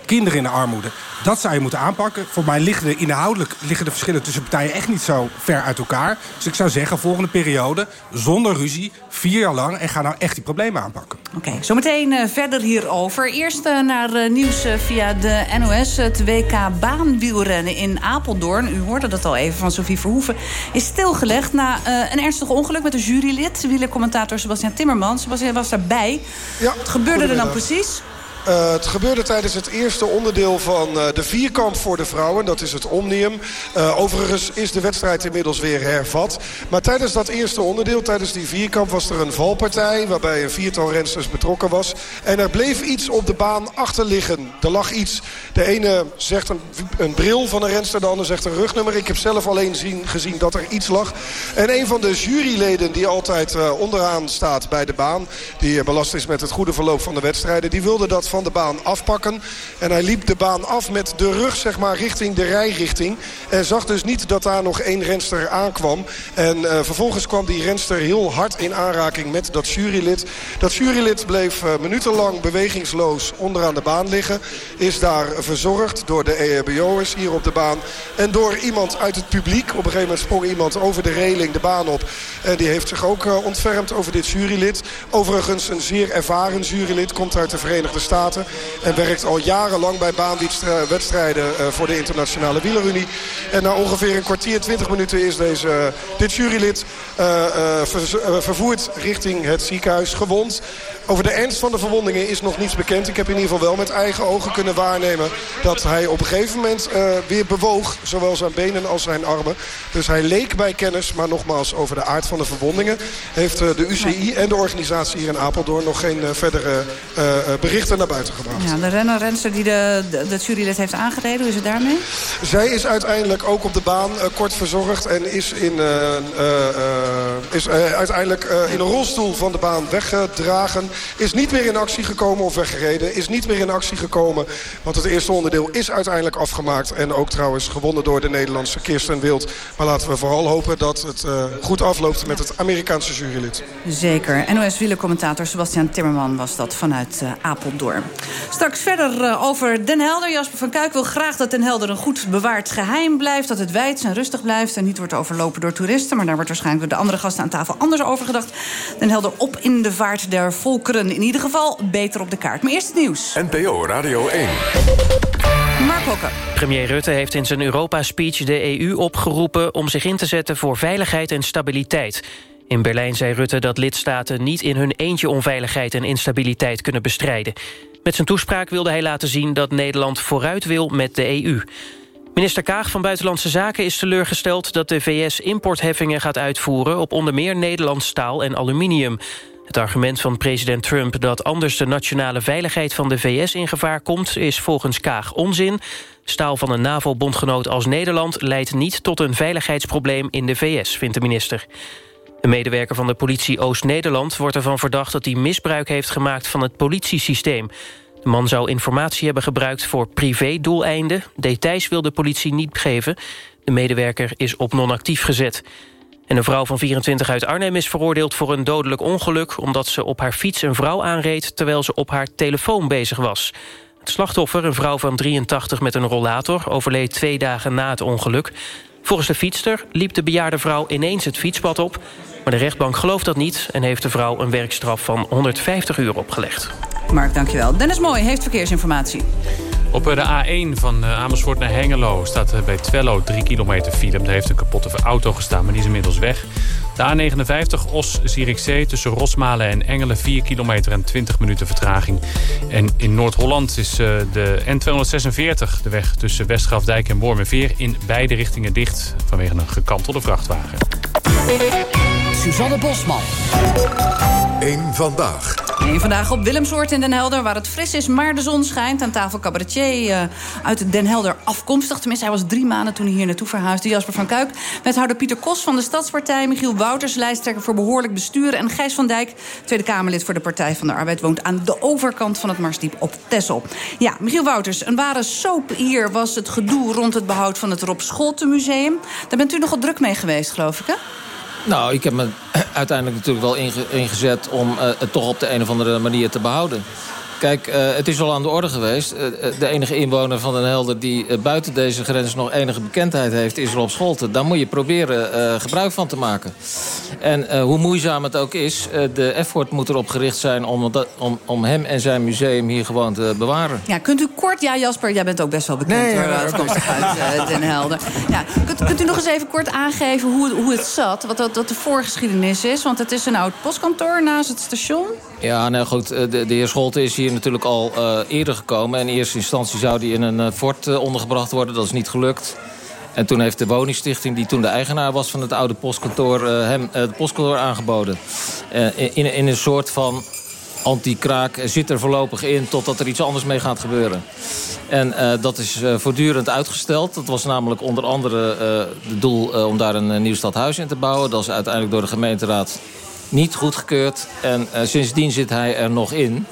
kinderen in de armoede. Dat zou je moeten aanpakken. Voor mij liggen de, inhoudelijk liggen de verschillen tussen partijen echt niet zo ver uit elkaar. Dus ik zou zeggen, volgende periode, zonder ruzie, vier jaar lang... en ga nou echt die problemen aanpakken. Oké, okay, zometeen uh, verder hierover. Eerst uh, naar uh, nieuws via de NOS. Het WK baanwielrennen in Apeldoorn. U hoorde dat al even van Sofie Verhoeven. Is stilgelegd na een ernstig ongeluk met een jurylid. Wielercommentator Sebastian Timmermans. Sebastian was daarbij. Ja, Wat gebeurde er dan precies? Uh, het gebeurde tijdens het eerste onderdeel van uh, de vierkamp voor de vrouwen. Dat is het Omnium. Uh, overigens is de wedstrijd inmiddels weer hervat. Maar tijdens dat eerste onderdeel, tijdens die vierkamp... was er een valpartij waarbij een viertal rensters betrokken was. En er bleef iets op de baan achter liggen. Er lag iets. De ene zegt een, een bril van een renster, de ander zegt een rugnummer. Ik heb zelf alleen zien, gezien dat er iets lag. En een van de juryleden die altijd onderaan staat bij de baan... die belast is met het goede verloop van de wedstrijden... die wilde dat van de baan afpakken. En hij liep de baan af met de rug zeg maar, richting de rijrichting. En zag dus niet dat daar nog één renster aankwam. En uh, vervolgens kwam die renster heel hard in aanraking met dat jurylid. Dat jurylid bleef uh, minutenlang bewegingsloos onderaan de baan liggen. Is daar verzorgd door de EHBO'ers hier op de baan. En door iemand uit het publiek. Op een gegeven moment sprong iemand over de reling de baan op. En die heeft zich ook uh, ontfermd over dit jurylid. Overigens een zeer ervaren jurylid. Komt uit de Verenigde Staten. En werkt al jarenlang bij baanwedstrijden voor de Internationale Wielerunie. En na ongeveer een kwartier, 20 minuten is deze, dit jurylid uh, vervoerd richting het ziekenhuis gewond. Over de ernst van de verwondingen is nog niets bekend. Ik heb in ieder geval wel met eigen ogen kunnen waarnemen... dat hij op een gegeven moment weer bewoog. Zowel zijn benen als zijn armen. Dus hij leek bij kennis. Maar nogmaals, over de aard van de verwondingen... heeft de UCI en de organisatie hier in Apeldoorn... nog geen verdere berichten naar buiten gebracht. Ja, de renner-renster die de, de, de jurylid heeft aangereden, hoe is het daarmee? Zij is uiteindelijk ook op de baan kort verzorgd... en is in is uh, uiteindelijk uh, in een rolstoel van de baan weggedragen. Is niet meer in actie gekomen of weggereden. Is niet meer in actie gekomen. Want het eerste onderdeel is uiteindelijk afgemaakt. En ook trouwens gewonnen door de Nederlandse Kirsten Wild. Maar laten we vooral hopen dat het goed afloopt met het Amerikaanse jurylid. Zeker. NOS-wielercommentator Sebastian Timmerman was dat vanuit Apeldoorn. Straks verder over Den Helder. Jasper van Kuik wil graag dat Den Helder een goed bewaard geheim blijft. Dat het wijd en rustig blijft en niet wordt overlopen door toeristen. Maar daar wordt waarschijnlijk door de andere gasten aan tafel anders over gedacht. Den Helder op in de vaart der volkeren. In ieder geval beter op de kaart. Maar eerst het nieuws. NPO Radio 1. Mark Hokker. Premier Rutte heeft in zijn Europa-speech de EU opgeroepen... om zich in te zetten voor veiligheid en stabiliteit. In Berlijn zei Rutte dat lidstaten niet in hun eentje onveiligheid en instabiliteit kunnen bestrijden. Met zijn toespraak wilde hij laten zien dat Nederland vooruit wil met de EU. Minister Kaag van Buitenlandse Zaken is teleurgesteld... dat de VS importheffingen gaat uitvoeren... op onder meer Nederlands staal en aluminium. Het argument van president Trump dat anders de nationale veiligheid van de VS in gevaar komt... is volgens Kaag onzin. Staal van een NAVO-bondgenoot als Nederland leidt niet tot een veiligheidsprobleem in de VS, vindt de minister. Een medewerker van de politie Oost-Nederland wordt ervan verdacht... dat hij misbruik heeft gemaakt van het politiesysteem. De man zou informatie hebben gebruikt voor privé-doeleinden. Details wil de politie niet geven. De medewerker is op non-actief gezet. En een vrouw van 24 uit Arnhem is veroordeeld voor een dodelijk ongeluk... omdat ze op haar fiets een vrouw aanreed terwijl ze op haar telefoon bezig was. Het slachtoffer, een vrouw van 83 met een rollator... overleed twee dagen na het ongeluk. Volgens de fietster liep de bejaarde vrouw ineens het fietspad op... maar de rechtbank gelooft dat niet... en heeft de vrouw een werkstraf van 150 uur opgelegd. Mark, dankjewel. Dennis Mooi heeft verkeersinformatie. Op de A1 van Amersfoort naar Hengelo staat bij Twello 3 kilometer file. Daar heeft een kapotte auto gestaan, maar die is inmiddels weg. De A59 Os-Zierikzee tussen Rosmalen en Engelen 4 kilometer en 20 minuten vertraging. En in Noord-Holland is de N246, de weg tussen Westgrafdijk en Wormerveer... in beide richtingen dicht vanwege een gekantelde vrachtwagen. Suzanne Bosman. Eén vandaag. Eén vandaag op Willemsoort in Den Helder, waar het fris is, maar de zon schijnt. Aan tafel cabaretier uh, uit Den Helder afkomstig. Tenminste, hij was drie maanden toen hij hier naartoe verhuisde. Jasper van Kuik, wethouder Pieter Kos van de Stadspartij... Michiel Wouters, lijsttrekker voor Behoorlijk Bestuur... en Gijs van Dijk, Tweede Kamerlid voor de Partij van de Arbeid... woont aan de overkant van het Marsdiep op Texel. Ja, Michiel Wouters, een ware soap hier was het gedoe... rond het behoud van het Rob Scholten Museum. Daar bent u nogal druk mee geweest, geloof ik, hè? Nou, ik heb me uiteindelijk natuurlijk wel inge ingezet... om uh, het toch op de een of andere manier te behouden. Kijk, uh, het is al aan de orde geweest. Uh, de enige inwoner van Den Helder die uh, buiten deze grens nog enige bekendheid heeft... is Rob Scholten. Daar moet je proberen gebruik van te maken. En hoe moeizaam het ook is... de effort moet erop gericht zijn om, dat, om, om hem en zijn museum hier gewoon te bewaren. Ja, kunt u kort... Ja, Jasper, jij bent ook best wel bekend nee, hoor, afkomstig uit Den Helder. Ja, kunt, kunt, u nog eens even kort aangeven hoe, hoe het zat? Wat, wat, wat de voorgeschiedenis is? Want het is een oud postkantoor naast het station. Ja, nou goed, de, de heer Scholten is hier natuurlijk al uh, eerder gekomen. In eerste instantie zou die in een uh, fort uh, ondergebracht worden. Dat is niet gelukt. En toen heeft de woningstichting, die toen de eigenaar was van het oude postkantoor... hem het postkantoor aangeboden. in, in een soort van anti-kraak zit er voorlopig in... totdat er iets anders mee gaat gebeuren. En dat is voortdurend uitgesteld. Dat was namelijk onder andere het doel om daar een nieuw stadhuis in te bouwen. Dat is uiteindelijk door de gemeenteraad niet goedgekeurd. En sindsdien zit hij er nog in.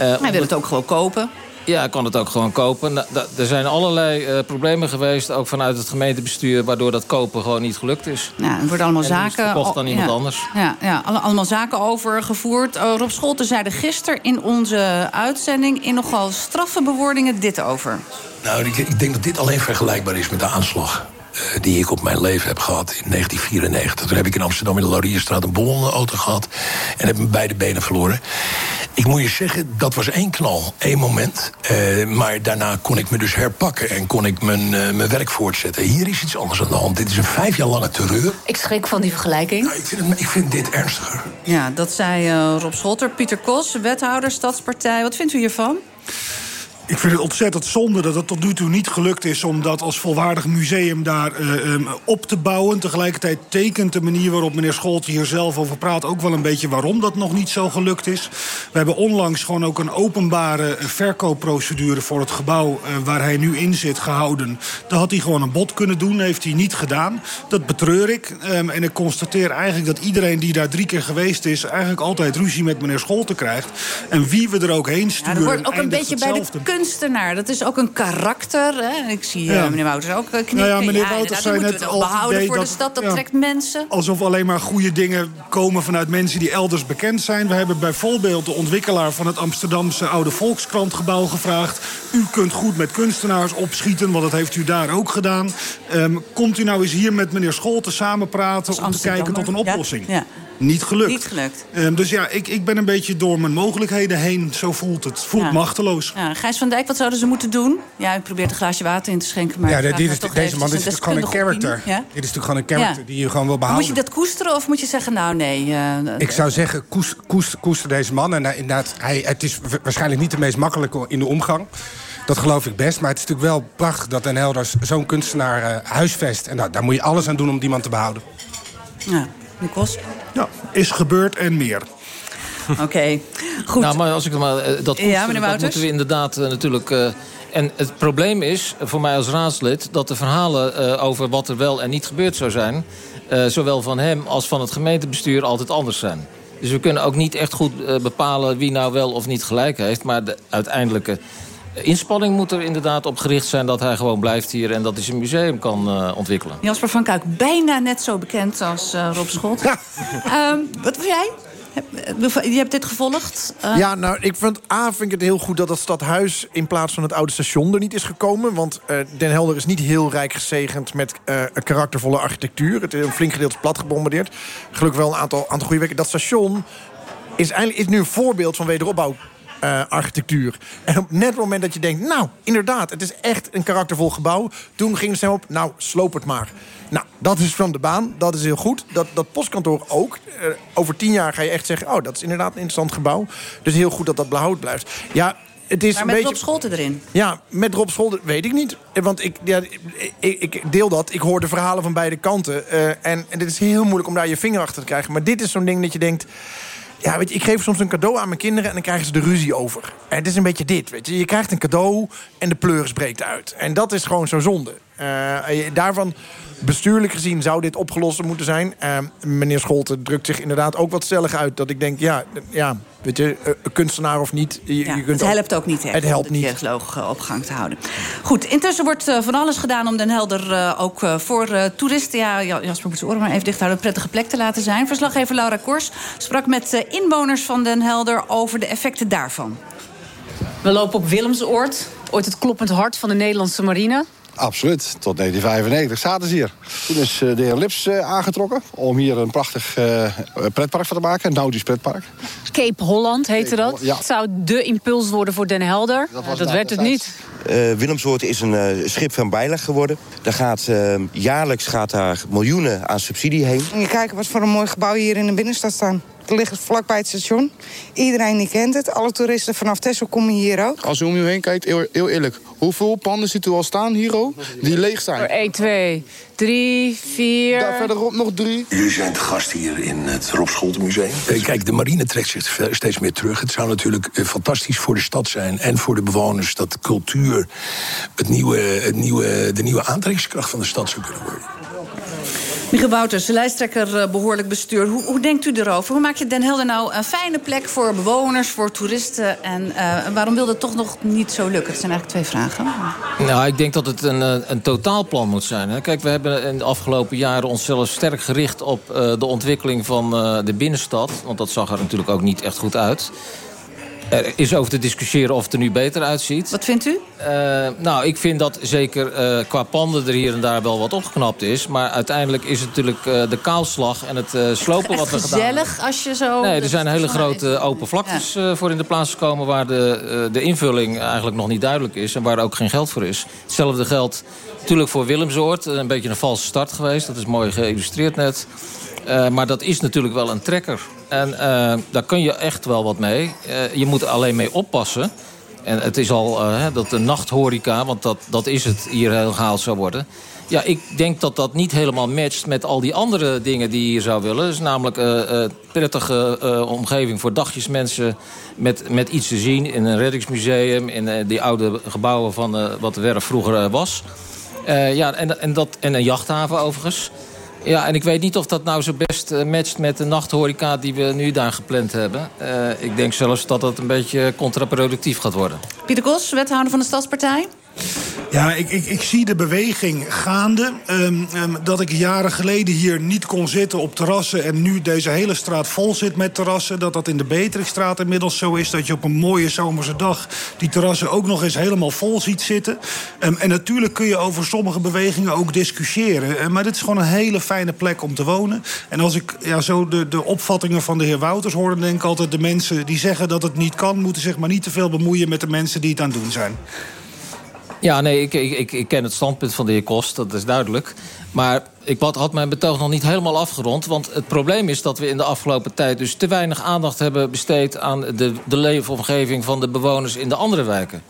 Uh, hij wil het ook gewoon kopen. Ja, hij kan het ook gewoon kopen. Nou, er zijn allerlei uh, problemen geweest, ook vanuit het gemeentebestuur... waardoor dat kopen gewoon niet gelukt is. Ja, er worden allemaal en zaken... verkocht aan iemand ja, anders. Ja, ja, allemaal zaken overgevoerd. Uh, Rob Scholten zeide gisteren in onze uitzending... in nogal straffe bewoordingen dit over. Nou, ik, ik denk dat dit alleen vergelijkbaar is met de aanslag die ik op mijn leven heb gehad in 1994. Toen heb ik in Amsterdam in de Laurierstraat een ballonauto gehad... en heb mijn beide benen verloren. Ik moet je zeggen, dat was één knal, één moment. Uh, maar daarna kon ik me dus herpakken en kon ik mijn, uh, mijn werk voortzetten. Hier is iets anders aan de hand. Dit is een vijf jaar lange terreur. Ik schrik van die vergelijking. Nou, ik, vind het, ik vind dit ernstiger. Ja, dat zei Rob Scholter. Pieter Kos, wethouder, Stadspartij. Wat vindt u hiervan? Ik vind het ontzettend zonde dat het tot nu toe niet gelukt is... om dat als volwaardig museum daar uh, um, op te bouwen. Tegelijkertijd tekent de manier waarop meneer Scholte hier zelf over praat... ook wel een beetje waarom dat nog niet zo gelukt is. We hebben onlangs gewoon ook een openbare verkoopprocedure... voor het gebouw uh, waar hij nu in zit gehouden. Daar had hij gewoon een bod kunnen doen, heeft hij niet gedaan. Dat betreur ik. Um, en ik constateer eigenlijk dat iedereen die daar drie keer geweest is... eigenlijk altijd ruzie met meneer Scholte krijgt. En wie we er ook heen sturen... Ja, dat hoort ook een beetje bij de kunstenaar. Dat is ook een karakter. Hè? Ik zie ja. uh, meneer Wouters ook knikken. Nou ja, meneer Wouters zei net al behouden voor dat, de stad. Dat ja, trekt mensen. Alsof alleen maar goede dingen komen vanuit mensen die elders bekend zijn. We hebben bijvoorbeeld de ontwikkelaar van het Amsterdamse Oude Volkskrantgebouw gevraagd. U kunt goed met kunstenaars opschieten, want dat heeft u daar ook gedaan. Um, komt u nou eens hier met meneer Scholte samen praten om te kijken tot een oplossing? Ja. Niet gelukt. Niet gelukt. Um, dus ja, ik, ik ben een beetje door mijn mogelijkheden heen. Zo voelt het. Het voelt ja. machteloos. Ja, Gijs van Dijk, wat zouden ze moeten doen? Ja, ik probeer een glaasje water in te schenken. Maar ja, dit is, deze man dit is natuurlijk gewoon een character. Ja? Dit is natuurlijk gewoon een character ja. die je gewoon wil behouden. Moet je dat koesteren of moet je zeggen, nou nee... Uh, ik zou zeggen, koester, deze man. En uh, inderdaad, hij, het is waarschijnlijk niet de meest makkelijke in de omgang. Dat geloof ik best. Maar het is natuurlijk wel prachtig dat Den Helder zo'n kunstenaar uh, huisvest. En nou, daar moet je alles aan doen om die man te behouden. Ja, Nikos? Ja, is gebeurd en meer. Oké, okay. goed. Nou, maar als ik maar uh, dat ja, koesteren, dat moeten we inderdaad uh, natuurlijk... Uh, en het probleem is, voor mij als raadslid... dat de verhalen over wat er wel en niet gebeurd zou zijn... zowel van hem als van het gemeentebestuur altijd anders zijn. Dus we kunnen ook niet echt goed bepalen wie nou wel of niet gelijk heeft. Maar de uiteindelijke inspanning moet er inderdaad op gericht zijn... dat hij gewoon blijft hier en dat hij zijn museum kan uh, ontwikkelen. Jasper van Kuik, bijna net zo bekend als uh, Rob Schot. um, wat wil jij? Je hebt dit gevolgd? Uh... Ja, nou, ik vind, A, vind ik het heel goed dat het stadhuis... in plaats van het oude station er niet is gekomen. Want uh, Den Helder is niet heel rijk gezegend met uh, een karaktervolle architectuur. Het is een flink gedeelte plat gebombardeerd. Gelukkig wel een aantal, aantal goede weken. Dat station is, eigenlijk, is nu een voorbeeld van wederopbouw uh, architectuur. En op net het moment dat je denkt... nou, inderdaad, het is echt een karaktervol gebouw... toen ging stem op, nou, sloop het maar. Nou, dat is van de baan, dat is heel goed. Dat, dat postkantoor ook. Uh, over tien jaar ga je echt zeggen... oh, dat is inderdaad een interessant gebouw. Dus heel goed dat dat behoud blijft. Ja, het is maar met beetje... Rob Scholten erin? Ja, met Rob Scholten weet ik niet. Want ik, ja, ik, ik deel dat. Ik hoor de verhalen van beide kanten. Uh, en, en het is heel moeilijk om daar je vinger achter te krijgen. Maar dit is zo'n ding dat je denkt... Ja, weet je, ik geef soms een cadeau aan mijn kinderen en dan krijgen ze de ruzie over. En het is een beetje dit, weet je. Je krijgt een cadeau en de pleuris breekt uit. En dat is gewoon zo zonde. Uh, daarvan, bestuurlijk gezien, zou dit opgelost moeten zijn. Uh, meneer Scholten drukt zich inderdaad ook wat stellig uit. Dat ik denk, ja, ja weet je, uh, kunstenaar of niet. Je, ja, je kunt het helpt ook niet echt het helpt om de jeugdloog op gang te houden. Goed, intussen wordt uh, van alles gedaan om Den Helder uh, ook voor toeristen... ja, Jasper moet zijn oren maar even dicht houden... een prettige plek te laten zijn. Verslaggever Laura Kors sprak met inwoners van Den Helder... over de effecten daarvan. We lopen op Willemsoord, ooit het kloppend hart van de Nederlandse marine... Absoluut. Tot 1995 zaten ze hier. Toen is de heer Lips uh, aangetrokken om hier een prachtig uh, pretpark van te maken. Een nautisch pretpark. Cape Holland heette Cape dat. Holland, ja. Het zou de impuls worden voor Den Helder. Dat, was dat werd het niet. Uh, Willemsoort is een uh, schip van bijleg geworden. Daar gaat, uh, jaarlijks gaat daar miljoenen aan subsidie heen. En je kijkt wat voor een mooi gebouw hier in de binnenstad staan. Het ligt vlakbij het station. Iedereen die kent het. Alle toeristen vanaf Texel komen hier ook. Als u om u heen kijkt, heel, heel eerlijk. Hoeveel panden ziet u al staan hier, oh, die leeg zijn? 1, 2, 3, 4... Daar verderop nog drie. Jullie zijn te gast hier in het Rob Scholten Museum. Kijk, de marine trekt zich steeds meer terug. Het zou natuurlijk fantastisch voor de stad zijn en voor de bewoners... dat de cultuur het nieuwe, het nieuwe, de nieuwe aantrekkingskracht van de stad zou kunnen worden. Michiel Wouters, lijsttrekker behoorlijk bestuur. Hoe, hoe, denkt u erover? Hoe maak je Den Helder nou een fijne plek voor bewoners, voor toeristen? En uh, waarom wil dat toch nog niet zo lukken? Dat zijn eigenlijk twee vragen. Nou, ik denk dat het een, een totaalplan moet zijn. Hè. Kijk, we hebben in de afgelopen jaren onszelf sterk gericht op de ontwikkeling van de binnenstad. Want dat zag er natuurlijk ook niet echt goed uit. Er is over te discussiëren of het er nu beter uitziet. Wat vindt u? Uh, nou, ik vind dat zeker uh, qua panden er hier en daar wel wat opgeknapt is. Maar uiteindelijk is het natuurlijk uh, de kaalslag en het slopen wat we gedaan hebben. gezellig als je zo... Nee, er zijn hele grote open vlaktes ja. voor in de plaats gekomen... waar de, de invulling eigenlijk nog niet duidelijk is en waar ook geen geld voor is. Hetzelfde geldt natuurlijk voor Willemsoord. Een beetje een valse start geweest. Dat is mooi geïllustreerd net. Uh, maar dat is natuurlijk wel een trekker. En uh, daar kun je echt wel wat mee. Uh, je moet alleen mee oppassen En het is al eh, dat de nachthoreca, want dat, dat is het hier heel gehaald zou worden. Ja, ik denk dat dat niet helemaal matcht met al die andere dingen die je zou willen. Dus namelijk eh eh, prettige eh, omgeving voor dagjes mensen met, met iets te zien. In een reddingsmuseum, in eh, die oude gebouwen van eh, wat de werf vroeger eh, was. Eh, ja, en, en, dat, en een jachthaven overigens. Ja, en ik weet niet of dat nou zo best eh, matcht met de nachthoreca die we nu daar gepland hebben. Eh, ik denk zelfs dat dat een beetje contraproductief gaat worden. Pieter Kos, wethouder van de Stadspartij. Ja, ik, ik, ik zie de beweging gaande. Ehm, ehm, dat ik jaren geleden hier niet kon zitten op terrassen... en nu deze hele straat vol zit met terrassen. Dat dat in de Beatrixstraat inmiddels zo is... dat je op een mooie zomerse dag die terrassen ook nog eens helemaal vol ziet zitten. Ehm, en natuurlijk kun je over sommige bewegingen ook discussiëren. Eh, maar dit is gewoon een hele fijne plek om te wonen. En als ik ja, zo de, de opvattingen van de heer Wouters hoor... dan denk ik altijd de mensen die zeggen dat het niet kan... moeten zich maar niet te veel bemoeien met de mensen die het aan het doen zijn. Ja, nee, ik, ik, ik, ken het standpunt van de heer Kost, dat is duidelijk. Maar ik had, mijn betoog nog niet helemaal afgerond. Want het probleem is dat we in de afgelopen tijd... dus te weinig aandacht hebben besteed aan de, de leefomgeving... van de bewoners in de andere wijken.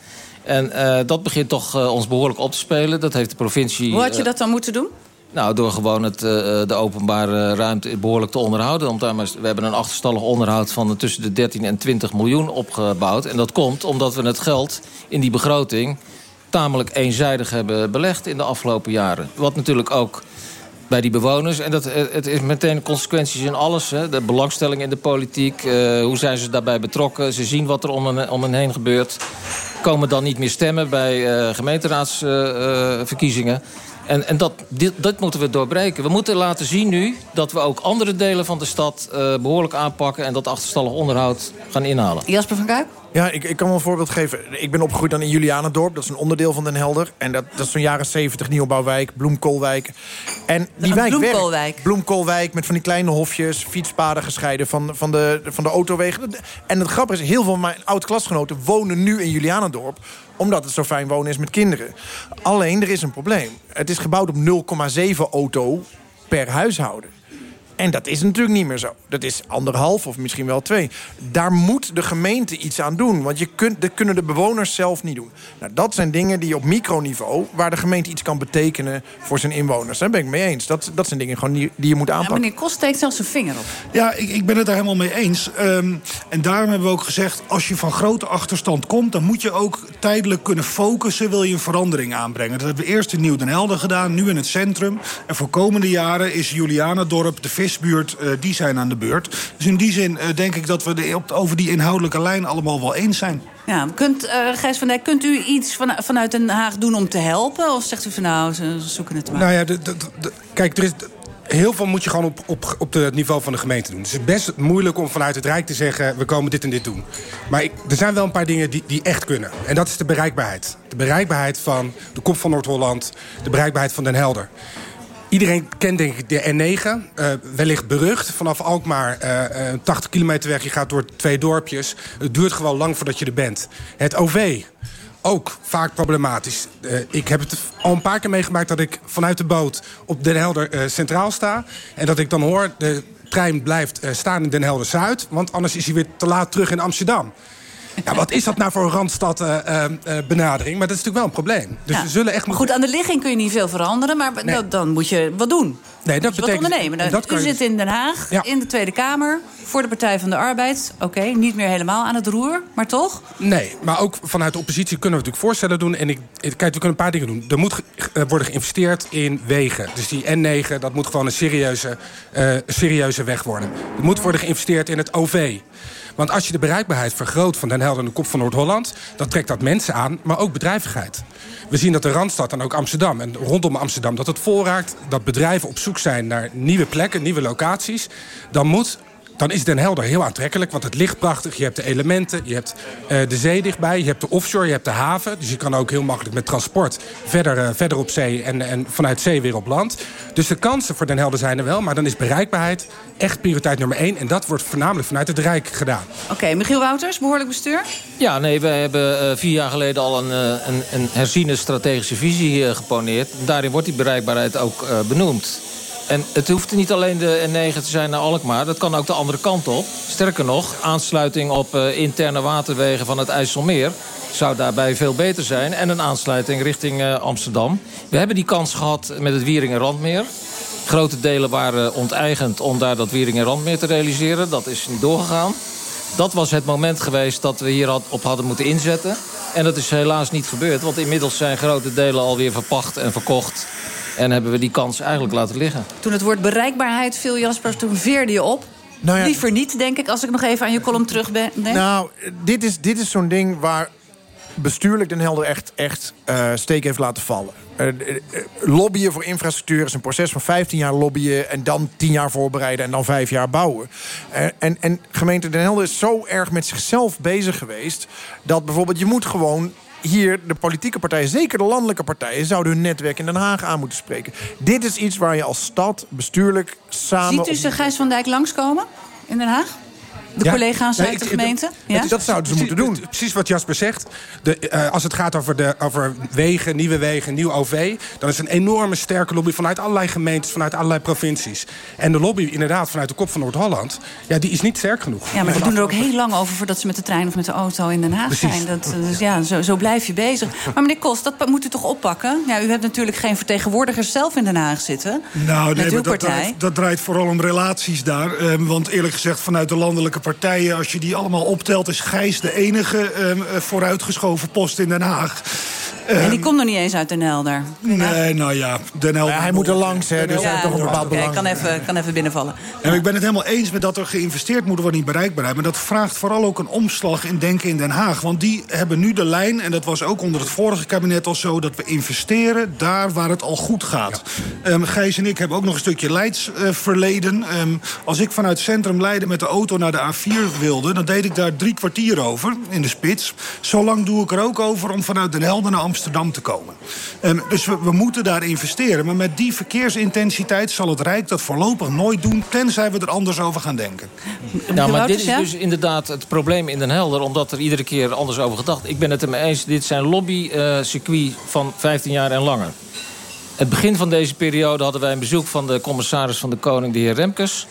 En eh, dat begint toch eh, ons behoorlijk op te spelen. Dat heeft de provincie... Hoe had je eh, dat dan moeten doen? nou, door gewoon het, de openbare ruimte behoorlijk te onderhouden. Want daar, we hebben een achterstallig onderhoud van tussen de 13 en 20 miljoen opgebouwd. En dat komt omdat we het geld in die begroting tamelijk eenzijdig hebben belegd in de afgelopen jaren. Wat natuurlijk ook bij die bewoners. En dat, eh, het is meteen consequenties in alles. Hè. De belangstelling in de politiek. eh, hoe zijn ze daarbij betrokken? Ze zien wat er om hen, om hen heen gebeurt. Komen dan niet meer stemmen bij eh gemeenteraadsverkiezingen. en en dat, dit, dat moeten we doorbreken. We moeten laten zien nu dat we ook andere delen van de stad eh, behoorlijk aanpakken... en dat achterstallig onderhoud gaan inhalen. Jasper van Kuip? Ja, ik, ik kan wel een voorbeeld geven. Ik ben opgegroeid dan in Julianendorp. Dat is een onderdeel van Den Helder. En dat, dat is zo'n jaren 70 nieuwbouwwijk, Bloemkoolwijk. En die wijk bloemkoolwijk. werkt. Bloemkoolwijk met van die kleine hofjes, fietspaden gescheiden van, van, de, van de autowegen. En het grappige is, heel veel van mijn oud-klasgenoten wonen nu in Julianendorp omdat het zo fijn wonen is met kinderen. Alleen, er is een probleem. Het is gebouwd op 0,7 auto per huishouden. En dat is natuurlijk niet meer zo. Dat is anderhalf of misschien wel twee. Daar moet de gemeente iets aan doen. Want je kunt, dat kunnen de bewoners zelf niet doen. Nou, dat zijn dingen die op microniveau... waar de gemeente iets kan betekenen voor zijn inwoners. Daar ben ik mee eens. Dat, dat zijn dingen gewoon die, die je moet Ja, aanpakken. meneer Kos steekt zelfs zijn vinger op. Ja, ik, ik ben het daar helemaal mee eens. Ehm, en daarom hebben we ook gezegd... als je van grote achterstand komt... dan moet je ook tijdelijk kunnen focussen... wil je een verandering aanbrengen. Dat hebben we eerst in Nieuw-Den Helder gedaan, nu in het centrum. En voor komende jaren is Julianadorp, de visbuurt... eh, die zijn aan de beurt. Dus in die zin eh, denk ik dat we de, op, over die inhoudelijke lijn... allemaal wel eens zijn. Ja, kunt, eh Gijs van Dijk, kunt u iets van, vanuit Den Haag doen om te helpen? Of zegt u van nou, ze zoeken het maar? Nou ja, de, de- de- kijk, er is, heel veel moet je gewoon op, op, op het niveau van de gemeente doen. Het is best moeilijk om vanuit het Rijk te zeggen... we komen dit en dit doen. Maar ik, er zijn wel een paar dingen die, die echt kunnen. En dat is de bereikbaarheid. De bereikbaarheid van de kop van Noord-Holland. De bereikbaarheid van Den Helder. Iedereen kent denk ik de N9, eh, wellicht berucht. Vanaf Alkmaar, eh, eh, 80 kilometer weg, je gaat door twee dorpjes. Het duurt gewoon lang voordat je er bent. Het OV, ook vaak problematisch. Ik heb het al een paar keer meegemaakt dat ik vanuit de boot op Den Helder centraal sta. En dat ik dan hoor, de trein blijft staan in Den Helder Zuid. Want anders is hij weer te laat terug in Amsterdam. Ja, wat is dat nou voor een randstad eh, eh, eh, benadering? Maar dat is natuurlijk wel een probleem. Dus Ja. we zullen echt Maar goed, aan de ligging kun je niet veel veranderen, maar Nee. dan, dan moet je wat doen. Nee, dat je wat betekent- ondernemen. en Dan- dat u je- zit in Den Haag, Ja. in de Tweede Kamer, voor de Partij van de Arbeid. Oké, niet meer helemaal aan het roer, maar toch? Nee, maar ook vanuit de oppositie kunnen we natuurlijk voorstellen doen. En ik, kijk, we kunnen een paar dingen doen. Er moet ge- worden geïnvesteerd in wegen. Dus die N9, dat moet gewoon een serieuze, serieuze weg worden. Er moet worden geïnvesteerd in het OV. Want als je de bereikbaarheid vergroot van Den Helder en de kop van Noord-Holland... dan trekt dat mensen aan, maar ook bedrijvigheid. We zien dat de Randstad en ook Amsterdam en rondom Amsterdam... dat het vol raakt, dat bedrijven op zoek zijn naar nieuwe plekken, nieuwe locaties. Dan moet dan is Den Helder heel aantrekkelijk, want het ligt prachtig. Je hebt de elementen, je hebt eh, de zee dichtbij, je hebt de offshore, je hebt de haven. Dus je kan ook heel makkelijk met transport verder, eh, verder op zee en, en vanuit zee weer op land. Dus de kansen voor Den Helder zijn er wel, maar dan is bereikbaarheid echt prioriteit nummer één. En dat wordt voornamelijk vanuit het Rijk gedaan. Oké, Michiel Wouters, behoorlijk bestuur. Ja, nee, wij hebben eh, vier jaar geleden al een, eh, een, een herziene strategische visie geponeerd. Daarin wordt die bereikbaarheid ook eh, benoemd. En het hoeft niet alleen de N9 te zijn naar Alkmaar. Dat kan ook de andere kant op. Sterker nog, aansluiting op uh, interne waterwegen van het IJsselmeer... zou daarbij veel beter zijn. En een aansluiting richting uh, Amsterdam. We hebben die kans gehad met het Wieringen-Randmeer. Grote delen waren onteigend om daar dat Wieringen-Randmeer te realiseren. Dat is niet doorgegaan. Dat was het moment geweest dat we hier op hadden moeten inzetten. En dat is helaas niet gebeurd. Want inmiddels zijn grote delen alweer verpacht en verkocht. En hebben we die kans eigenlijk laten liggen. Toen het woord bereikbaarheid viel, Jasper, toen veerde je op. Nou ja, Liever niet, denk ik, als ik nog even aan je column terug ben. denk. Nou, dit is, dit is zo'n ding waar bestuurlijk Den Helder echt, echt uh, steek heeft laten vallen. Uh, uh, lobbyen voor infrastructuur is een proces van 15 jaar lobbyen... en dan 10 jaar voorbereiden en dan 5 jaar bouwen. en, en gemeente Den Helder is zo erg met zichzelf bezig geweest... dat bijvoorbeeld je moet gewoon hier de politieke partijen, zeker de landelijke partijen... zouden hun netwerk in Den Haag aan moeten spreken. Dit is iets waar je als stad bestuurlijk samen... Ziet u ze Gijs van Dijk langskomen in Den Haag? De Ja. collega's Nee, uit ik- de gemeente? Het is- precies- Precies wat Jasper zegt. De, eh, als het gaat over, de, over wegen, nieuwe wegen, nieuw OV... dan is een enorme sterke lobby vanuit allerlei gemeentes... vanuit allerlei provincies. En de lobby inderdaad vanuit de kop van Noord-Holland... Ja, die is niet sterk genoeg. Ja, maar ze doen er ook heel lang over voordat ze met de trein of met de auto in Den Haag Precies. zijn. Dat, eh, dus ja, zo, zo blijf je bezig. Maar meneer Kost, dat moet u toch oppakken? Ja, u hebt natuurlijk geen vertegenwoordigers zelf in Den Haag zitten. Nou, nee, dat, draait, dat draait vooral om relaties daar. Ehm, want eerlijk gezegd, vanuit de landelijke partijen... als je die allemaal optelt, is Gijs de enige ehm, eh, vooruitgeschoven post in Den Haag. En die komt nog niet eens uit Den Helder. Nee, nou ja, Den Helder... hij moet er langs, hè, dus hij heeft toch een bepaald belang. kan even, kan even binnenvallen. En ik ben het helemaal eens met dat er geïnvesteerd moet worden in bereikbaarheid. Maar dat vraagt vooral ook een omslag in denken in Den Haag. Want die hebben nu de lijn, en dat was ook onder het vorige kabinet al zo... dat we investeren daar waar het al goed gaat. Ehm, Gijs en ik hebben ook nog een stukje leidsverleden. Ehm, als ik vanuit Centrum Leiden met de auto naar de A4 wilde... dan deed ik daar drie kwartier over in de spits. Zo lang doe ik er ook over om vanuit Den Helder naar Amsterdam te komen. Ehm, dus we, we moeten daar investeren. Maar met die verkeersintensiteit zal het Rijk dat voorlopig nooit doen... tenzij we er anders over gaan denken. Nou, maar dit is dus inderdaad het probleem in Den Helder... omdat er iedere keer anders over gedacht. Ik ben het ermee eens, dit zijn lobby-circuit van 15 jaar en langer. Het begin van deze periode hadden wij een bezoek van de commissaris van de Koning, de heer Remkes.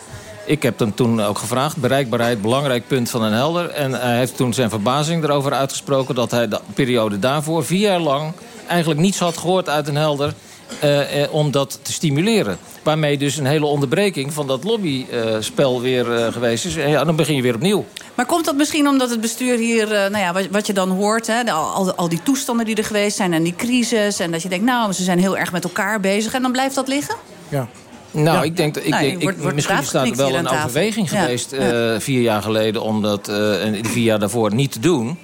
Ik heb hem toen ook gevraagd, bereikbaarheid, belangrijk punt van Den Helder. En hij heeft toen zijn verbazing erover uitgesproken... dat hij de periode daarvoor, vier jaar lang, eigenlijk niets had gehoord uit Den Helder... eh, eh, om dat te stimuleren. Waarmee dus een hele onderbreking van dat lobbyspel weer eh, geweest is. En ja, dan begin je weer opnieuw. Maar komt dat misschien omdat het bestuur hier, eh, nou ja, wat, wat je dan hoort, hè, de- al, al die toestanden die er geweest zijn en die crisis, en dat je denkt, nou, ze zijn heel erg met elkaar bezig, en dan blijft dat liggen? Ja. Nou, Ja. ik denk, dat- ik Nou, denk, misschien er geknikt wel een overweging geweest ja. eh, vier jaar geleden om dat eh, en de vier jaar daarvoor niet te doen.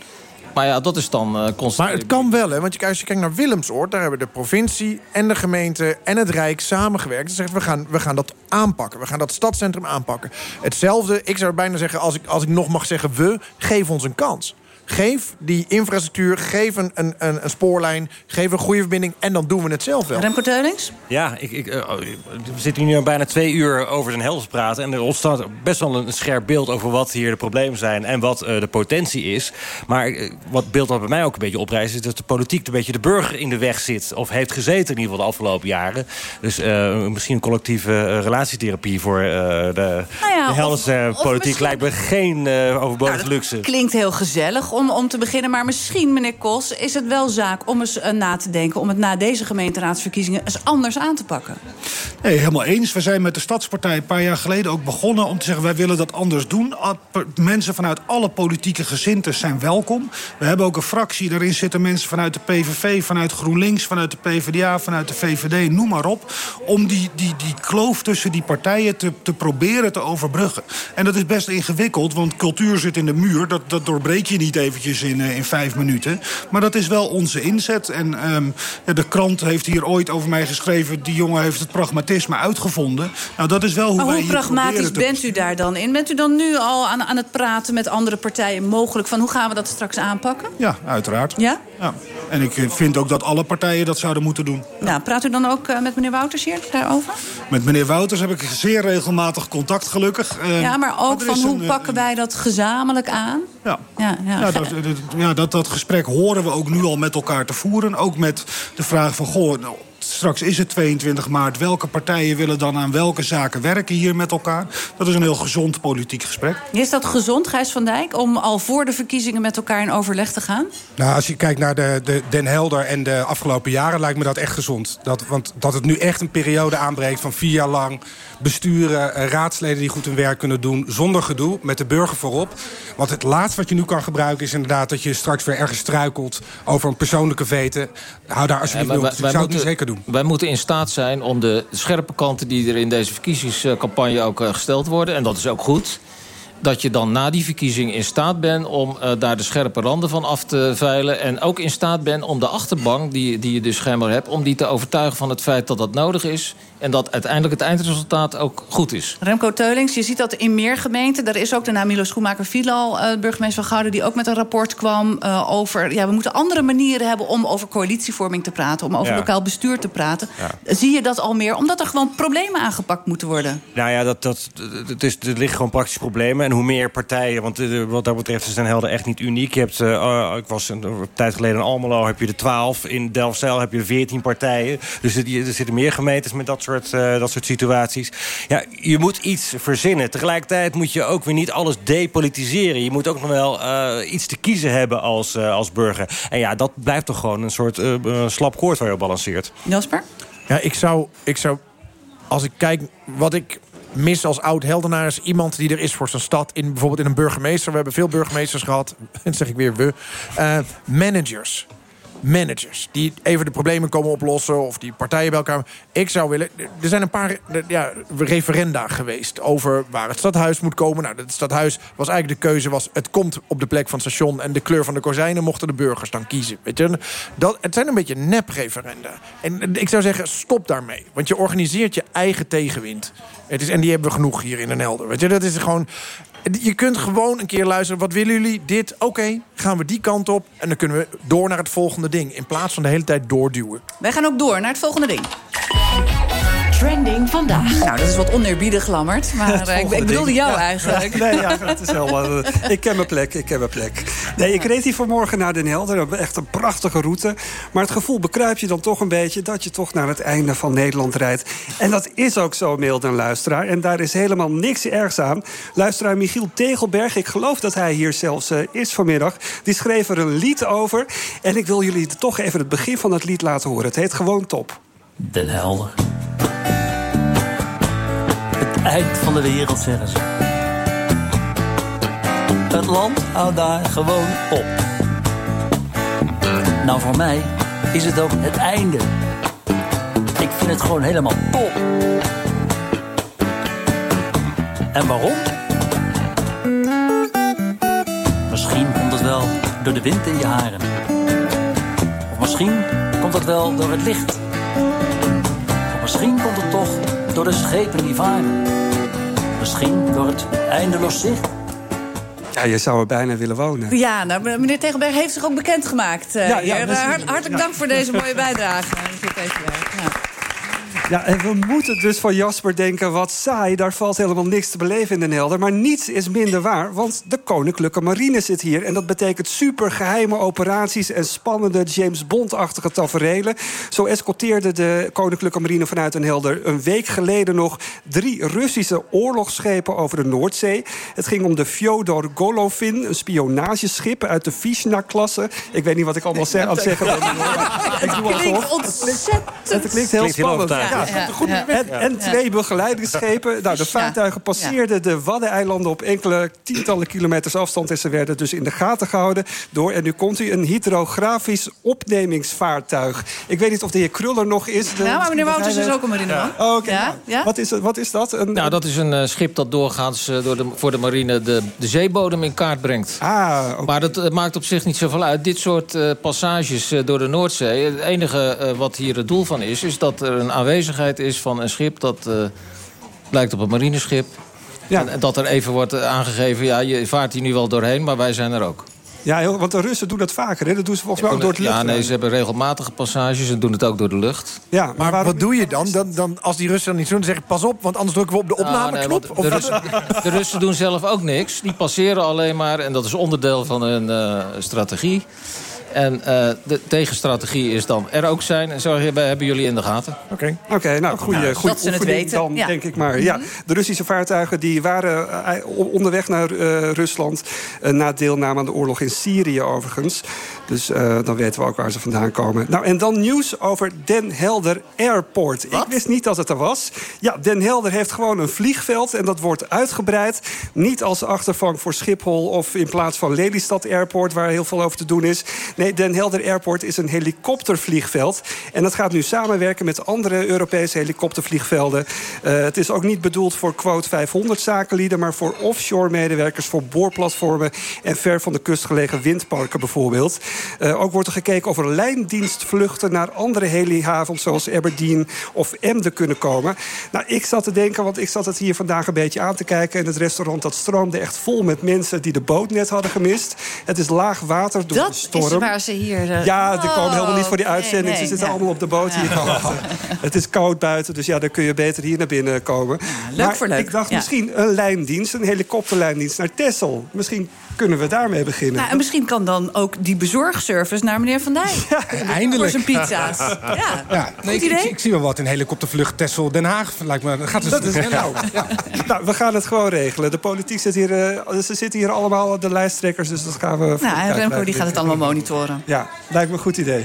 Maar ja, dat is dan eh constant. Maar het kan wel, hè? Want als je kijkt naar Willemsoord... daar hebben de provincie en de gemeente en het Rijk samengewerkt. Ze zeggen, we gaan, we gaan dat aanpakken. We gaan dat stadscentrum aanpakken. Hetzelfde, ik zou bijna zeggen, als ik, als ik nog mag zeggen... we, geef ons een kans. Geef die infrastructuur, geef een, een, een, een spoorlijn... geef een goede verbinding en dan doen we het zelf wel. Remco Teulings? Ja, ik, ik, eh, we zitten nu al bijna twee uur over Den Helder te praten... en er ontstaat best wel een scherp beeld over wat hier de problemen zijn... en wat eh, de potentie is. Maar eh, wat beeld wat bij mij ook een beetje oprijst... is dat de politiek een beetje de burger in de weg zit... of heeft gezeten in ieder geval de afgelopen jaren. Dus eh, misschien een collectieve relatietherapie voor eh, de, Nou ja, de of politiek... misschien- lijkt me geen eh overbodige luxe. Klinkt heel gezellig om, om te beginnen. Maar misschien, meneer Kos, is het wel zaak om eens eh, na te denken... om het na deze gemeenteraadsverkiezingen eens anders aan te pakken. Nee, helemaal eens. We zijn met de Stadspartij een paar jaar geleden ook begonnen om te zeggen... wij willen dat anders doen. Mensen vanuit alle politieke gezintes zijn welkom. We hebben ook een fractie, daarin zitten mensen vanuit de PVV... vanuit GroenLinks, vanuit de PvdA, vanuit de VVD, noem maar op... om die, die, die kloof tussen die partijen te, te proberen te overbruggen. En dat is best ingewikkeld, want cultuur zit in de muur. Dat, dat doorbreek je niet eventjes in, eh, in vijf minuten. Maar dat is wel onze inzet. En ehm, ja, de krant heeft hier ooit over mij geschreven... die jongen heeft het pragmatisme uitgevonden. Nou, dat is wel hoe Maar wij hoe hier pragmatisch te bent u daar dan in? Bent u dan nu al aan, aan het praten met andere partijen mogelijk... van hoe gaan we dat straks aanpakken? Ja, uiteraard. Ja? Ja. En ik eh, vind ook dat alle partijen dat zouden moeten doen. Nou, praat u dan ook eh, met meneer Wouters hier daarover? Met meneer Wouters heb ik zeer regelmatig contact, gelukkig. Ja, maar ook van hoe een, pakken wij dat gezamenlijk aan? Ja. Ja, ja. Ja, dat, dat- ja dat, dat gesprek horen we ook nu al met elkaar te voeren. Ook met de vraag van, goh, nou, straks is het 22 maart. Welke partijen willen dan aan welke zaken werken hier met elkaar? Dat is een heel gezond politiek gesprek. Is dat gezond, Gijs van Dijk, om al voor de verkiezingen met elkaar in overleg te gaan? Nou, als je kijkt naar de, de Den Helder en de afgelopen jaren... lijkt me dat echt gezond. Dat, want dat het nu echt een periode aanbreekt van vier jaar lang... besturen, eh, raadsleden die goed hun werk kunnen doen... zonder gedoe, met de burger voorop. Want het laatste wat je nu kan gebruiken is inderdaad... dat je straks weer ergens struikelt over een persoonlijke veten. Hou daar alsjeblieft Ja, maar op. Ik zou het nu zeker doen. Wij moeten in staat zijn om de scherpe kanten die er in deze verkiezingscampagne ook eh, gesteld worden, en dat is ook goed. Dat je dan na die verkiezing in staat bent om eh, daar de scherpe randen van af te veilen. En ook in staat bent om de achterbank, die, die je dus schijnbaar hebt... om die te overtuigen van het feit dat dat nodig is. En dat uiteindelijk het eindresultaat ook goed is. Remco Teulings, je ziet dat in meer gemeenten. Er is ook daarna Milo Schoenmaker-Vielal, uh, burgemeester van Gouden... die ook met een rapport kwam uh, over... ja, we moeten andere manieren hebben om over coalitievorming te praten... om over Ja. lokaal bestuur te praten. Zie je dat al meer? Omdat er gewoon problemen aangepakt moeten worden. Nou ja, dat, dat, het is, er liggen gewoon praktische problemen. En hoe meer partijen, want eh, wat dat betreft is Den Helder echt niet uniek. Je hebt, eh, oh, ik was een, een tijd geleden in Almelo, heb je er 12. In Delfzijl heb je 14 partijen. Dus er, er zitten meer gemeentes met dat soort, eh, dat soort situaties. Ja, je moet iets verzinnen. Tegelijkertijd moet je ook weer niet alles depolitiseren. Je moet ook nog wel eh, iets te kiezen hebben als, eh, als burger. En ja, dat blijft toch gewoon een soort slap koord waar je op balanceert. Jasper? Ja, ik zou, ik zou... Als ik kijk wat ik mis als oud-heldenaar... is iemand die er is voor zijn stad. In, bijvoorbeeld in een burgemeester. We hebben veel burgemeesters gehad. En zeg ik weer we. Eh, managers. Managers die even de problemen komen oplossen... of die partijen bij elkaar... Ik zou willen... Er zijn een paar ja, referenda geweest... over waar het stadhuis moet komen. Nou, het stadhuis was eigenlijk de keuze... was het komt op de plek van het station... en de kleur van de kozijnen mochten de burgers dan kiezen. Weet je? Dat, het zijn een beetje nep-referenda. En ik zou zeggen, stop daarmee. Want je organiseert je eigen tegenwind. Het is, en die hebben we genoeg hier in Den Helder. Weet je? Dat is gewoon... Je kunt gewoon een keer luisteren. Wat willen jullie? Dit? Oké, gaan we die kant op. En dan kunnen we door naar het volgende ding. In plaats van de hele tijd doorduwen. Wij gaan ook door naar het volgende ding. Trending vandaag. Nou, dat is wat oneerbiedig, Lammert. Maar eh, ik, ik bedoelde jou Ja, eigenlijk. ja, nee, ja, dat is helemaal... eh, ik ken mijn plek, ik ken mijn plek. Nee, ik reed hier vanmorgen naar Den Helder. We hebben Echt een prachtige route. Maar het gevoel bekruip je dan toch een beetje... dat je toch naar het einde van Nederland rijdt. En dat is ook zo, mailde een luisteraar. En daar is helemaal niks ergs aan. Luisteraar Michiel Tegelberg, ik geloof dat hij hier zelfs eh, is vanmiddag... die schreef er een lied over. En ik wil jullie toch even het begin van het lied laten horen. Het heet gewoon Top. Den Helder. Het eind van de wereld, zeggen ze. Het land houdt daar gewoon op. Nou, voor mij is het ook het einde. Ik vind het gewoon helemaal top. En waarom? Misschien komt het wel door de wind in je haren. Of misschien komt het wel door het licht. Of misschien komt het toch door de schepen die varen. Misschien door het eindeloos zicht. Ja, je zou er bijna willen wonen. Ja, nou, meneer Tegelberg heeft zich ook bekendgemaakt. eh, Ja, Hart- hartelijk ja. dank voor deze mooie bijdrage. Ja. En we moeten dus van Jasper denken, wat saai. Daar valt helemaal niks te beleven in Den Helder. Maar niets is minder waar, want de Koninklijke Marine zit hier. En dat betekent supergeheime operaties en spannende James Bond-achtige taferelen. Zo escorteerde de Koninklijke Marine vanuit Den Helder... een week geleden nog drie Russische oorlogsschepen over de Noordzee. Het ging om de Fyodor Golovin, een spionageschip uit de Vishna-klasse. Ik weet niet wat ik allemaal zeg, aan het zeggen ben. Het klinkt ontzettend... Het klinkt heel Klinkt heel spannend. Overtuigend. Ja, Ja, goed. ja. En, en twee begeleidingsschepen. Nou, de vaartuigen passeerden de Waddeneilanden op enkele tientallen kilometers afstand. En ze werden dus in de gaten gehouden door, en nu komt u, een hydrografisch opnemingsvaartuig. Ik weet niet of de heer Kruller nog is. De- Ja, maar meneer Wouters is ook een marineman. Oh, oké. Ja? nou, Ja? Wat, is, wat is dat? Een, Nou, dat is een eh, schip dat doorgaans eh, door de, voor de marine de, de zeebodem in kaart brengt. Ah, Maar dat eh, maakt op zich niet zoveel uit. Dit soort passages door de Noordzee... het enige wat hier het doel van is... is dat er een aanwezigheid is van een schip... dat eh, lijkt op een marineschip. En, en dat er even wordt eh, aangegeven... ja, je vaart hier nu wel doorheen, maar wij zijn er ook. Ja, heel- want de Russen doen dat vaker. Hè? Dat doen ze volgens mij ook door het Ja, luchtruim. nee, ze hebben regelmatige passages... en doen het ook door de lucht. Ja, Maar wat doe je dan? dan, dan als die Russen dan niet doen, dan zeg ik pas op... want anders drukken we op de Ah, nee, opnameknop. Russen, de Russen doen zelf ook niks. Die passeren alleen maar en dat is onderdeel van hun eh, strategie. En eh, de tegenstrategie is dan er ook zijn. En zo hebben, hebben jullie in de gaten. Oké. Oké, nou, goede Nou, goede dat ze het oefening weten, dan, ja. denk ik maar. Ja, de Russische vaartuigen die waren eh, onderweg naar eh, Rusland... na deelname aan de oorlog in Syrië overigens. Dus eh, dan weten we ook waar ze vandaan komen. Nou, en dan nieuws over Den Helder Airport. Ik wist niet dat het er was. Ja, Den Helder heeft gewoon een vliegveld en dat wordt uitgebreid. Niet als achtervang voor Schiphol of in plaats van Lelystad Airport... waar heel veel over te doen is. Nee, Den Helder Airport is een helikoptervliegveld. En dat gaat nu samenwerken met andere Europese helikoptervliegvelden. Eh, het is ook niet bedoeld voor quote 500 zakenlieden... maar voor offshore medewerkers, voor boorplatformen... en ver van de kust gelegen windparken bijvoorbeeld. Eh, ook wordt er gekeken of er lijndienstvluchten... naar andere helihavens zoals Aberdeen of Emden kunnen komen. Nou, ik zat te denken, want ik zat het hier vandaag een beetje aan te kijken... en het restaurant dat stroomde echt vol met mensen... die de boot net hadden gemist. Het is laag water door de storm. Waar ze hier... Ja, die komen helemaal niet voor die Oh, uitzending. nee, ze zitten ja. allemaal op de boot hier. Het is koud buiten, dus ja, dan kun je beter hier naar binnen komen. leuk maar voor leuk, ik dacht misschien een lijndienst, een helikopterlijndienst naar Texel. Misschien kunnen we daarmee beginnen. Nou, en misschien kan dan ook die bezorgservice naar meneer Van Dijk. Eindelijk. Voor zijn pizza's. Ja, Ja, nee, ik, goed ik, idee. ik zie wel wat in helikoptervlucht Texel Den Haag. Lijkt me, dat gaat dus Dat is nou, ja. nou, we gaan het gewoon regelen. De politiek zit hier, eh, ze zitten hier allemaal, de lijsttrekkers, dus dat gaan we. Nou, en Remco die gaat het allemaal monitoren. Ja, lijkt me een goed idee.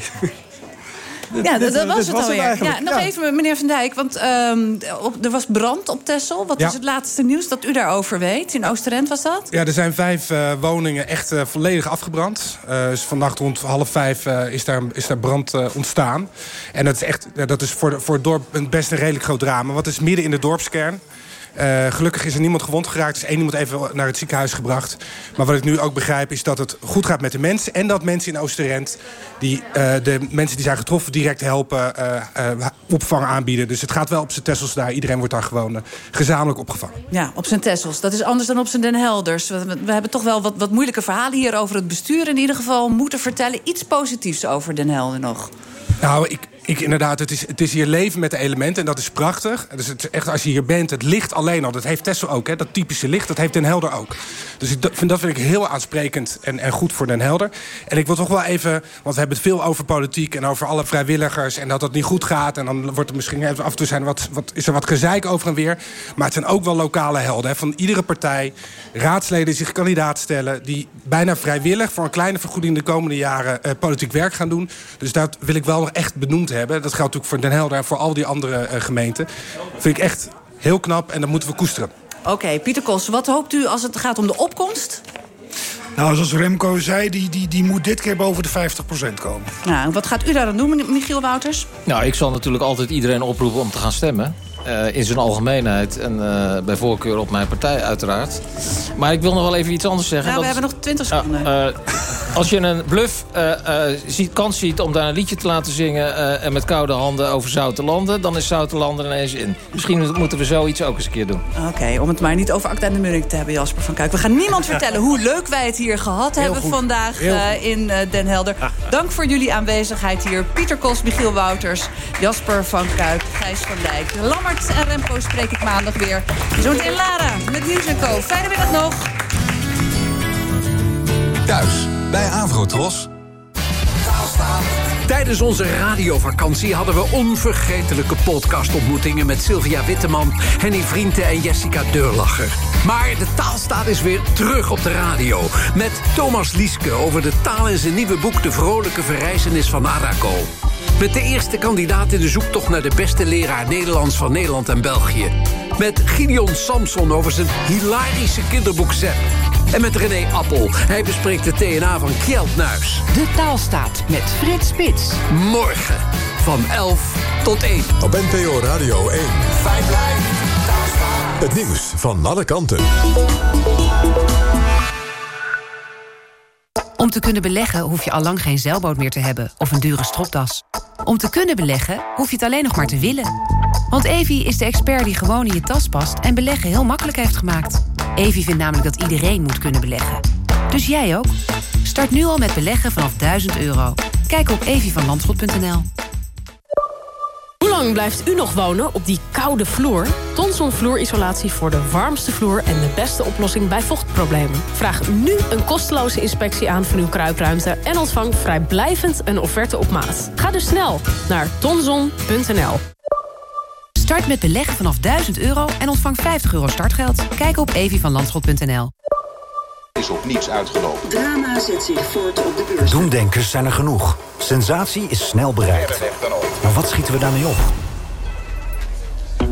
Ja, dat, Dit- dat was dit het was alweer. Ja, nog Ja. even, meneer Van Dijk. Want ehm, op, er was brand op Texel. Wat Ja. is het laatste nieuws dat u daarover weet? In Oosterend was dat? Ja, er zijn vijf eh, woningen echt eh, volledig afgebrand. Eh, dus vannacht rond half vijf eh, is, daar, is daar brand eh, ontstaan. En dat is, echt, dat is voor, voor het dorp een best een redelijk groot drama. Want het is midden in de dorpskern. Eh, gelukkig is er niemand gewond geraakt. Er is één iemand even naar het ziekenhuis gebracht. Maar wat ik nu ook begrijp is dat het goed gaat met de mensen. En dat mensen in Oosterend die, eh, de mensen die zijn getroffen direct helpen, eh, opvang aanbieden. Dus het gaat wel op zijn Tessels daar. Iedereen wordt daar gewoon gezamenlijk opgevangen. Ja, op zijn Tessels. Dat is anders dan op zijn Den Helders. We, we- we hebben toch wel wat, wat moeilijke verhalen hier over het bestuur in ieder geval moeten vertellen. Iets positiefs over Den Helder nog. Nou, ik, ik inderdaad, het is, het is hier leven met de elementen en dat is prachtig. Dus het echt, als je hier bent, het licht alleen al, dat heeft Tessel ook, hè, dat typische licht, dat heeft Den Helder ook. Dus ik, dat, vind, dat vind ik heel aansprekend en, en goed voor Den Helder. En ik wil toch wel even, want we hebben het veel over politiek en over alle vrijwilligers en dat het niet goed gaat. En dan wordt er misschien af en toe zijn wat, wat, is er wat gezeik over en weer. Maar het zijn ook wel lokale helden. Hè, van iedere partij, raadsleden die zich kandidaat stellen, die bijna vrijwillig voor een kleine vergoeding de komende jaren eh, politiek werk gaan doen. Dus dat wil ik wel nog echt benoemd hebben. Dat geldt natuurlijk voor Den Helder en voor al die andere eh, gemeenten. Vind ik echt heel knap en dat moeten we koesteren. Oké, Pieter Kos, wat hoopt u als het gaat om de opkomst? Nou, zoals Remco zei, die, die, die moet dit keer boven de 50% komen. Nou, wat gaat u daar dan doen, Michiel Wouters? Nou, ik zal natuurlijk altijd iedereen oproepen om te gaan stemmen. Eh, in zijn algemeenheid en eh, bij voorkeur op mijn partij uiteraard. Maar ik wil nog wel even iets anders zeggen. Nou, we hebben nog 20 Ja, seconden. eh, als je een bluff eh, eh, ziet, kans ziet om daar een liedje te laten zingen... eh, en met koude handen over zoute landen... dan is zoute landen ineens in. Misschien moeten we zoiets ook eens een keer doen. Oké, om het maar niet over Acta en de Munich te hebben, Jasper van Kuik. We gaan niemand vertellen hoe leuk wij het hier gehad Heel hebben goed. vandaag eh, in eh, Den Helder. Dank voor jullie aanwezigheid hier. Pieter Kos, Michiel Wouters, Jasper van Kuik, Gijs van Dijk. Lammert en Remco spreek ik maandag weer. Zometeen Lara met Nieuws en Co. Fijne middag nog. Thuis bij Avrotros. Tijdens onze radiovakantie hadden we onvergetelijke podcastontmoetingen met Sylvia Witteman, Henny Vrienden en Jessica Deurlacher. Maar de taalstaat is weer terug op de radio. Met Thomas Lieske over de taal in zijn nieuwe boek De Vrolijke Verrijzenis van Araco. Met de eerste kandidaat in de zoektocht naar de beste leraar Nederlands van Nederland en België. Met Gideon Samson over zijn hilarische kinderboek Zep. En met René Appel. Hij bespreekt de TNA van Kjeld Nuis. De taalstaat met Frits Spits. Morgen van 11 tot 1. Op NPO Radio 1. Fijn blij. Het nieuws van alle kanten. Om te kunnen beleggen hoef je al lang geen zeilboot meer te hebben of een dure stropdas. Om te kunnen beleggen hoef je het alleen nog maar te willen. Want Evi is de expert die gewoon in je tas past en beleggen heel makkelijk heeft gemaakt. Evi vindt namelijk dat iedereen moet kunnen beleggen. Dus jij ook? Start nu al met beleggen vanaf 1000 euro. Kijk op evivanlandschot.nl. Hoe lang blijft u nog wonen op die koude vloer? Tot Tonson vloerisolatie voor de warmste vloer... en de beste oplossing bij vochtproblemen. Vraag nu een kosteloze inspectie aan van uw kruipruimte... en ontvang vrijblijvend een offerte op maat. Ga dus snel naar tonson.nl. Start met beleggen vanaf 1000 euro en ontvang 50 euro startgeld. Kijk op evievanlandschot.nl. is op niets uitgelopen. Drama zet zich voort op de beurs. Doemdenkers zijn er genoeg. Sensatie is snel bereikt. Maar wat schieten we daarmee op?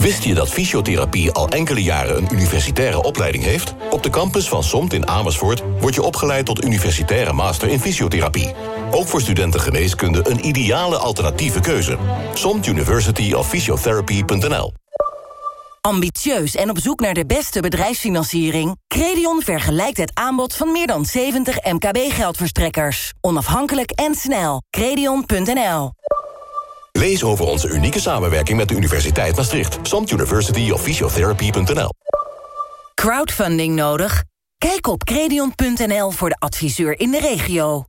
Wist je dat fysiotherapie al enkele jaren een universitaire opleiding heeft? Op de campus van SOMT in Amersfoort word je opgeleid tot universitaire master in fysiotherapie. Ook voor studenten geneeskunde een ideale alternatieve keuze. SOMT University of Physiotherapy.nl Ambitieus en op zoek naar de beste bedrijfsfinanciering? Credion vergelijkt het aanbod van meer dan 70 MKB-geldverstrekkers. Onafhankelijk en snel. Credion.nl Lees over onze unieke samenwerking met de Universiteit Maastricht. SOMT University of Crowdfunding nodig? Kijk op credion.nl voor de adviseur in de regio.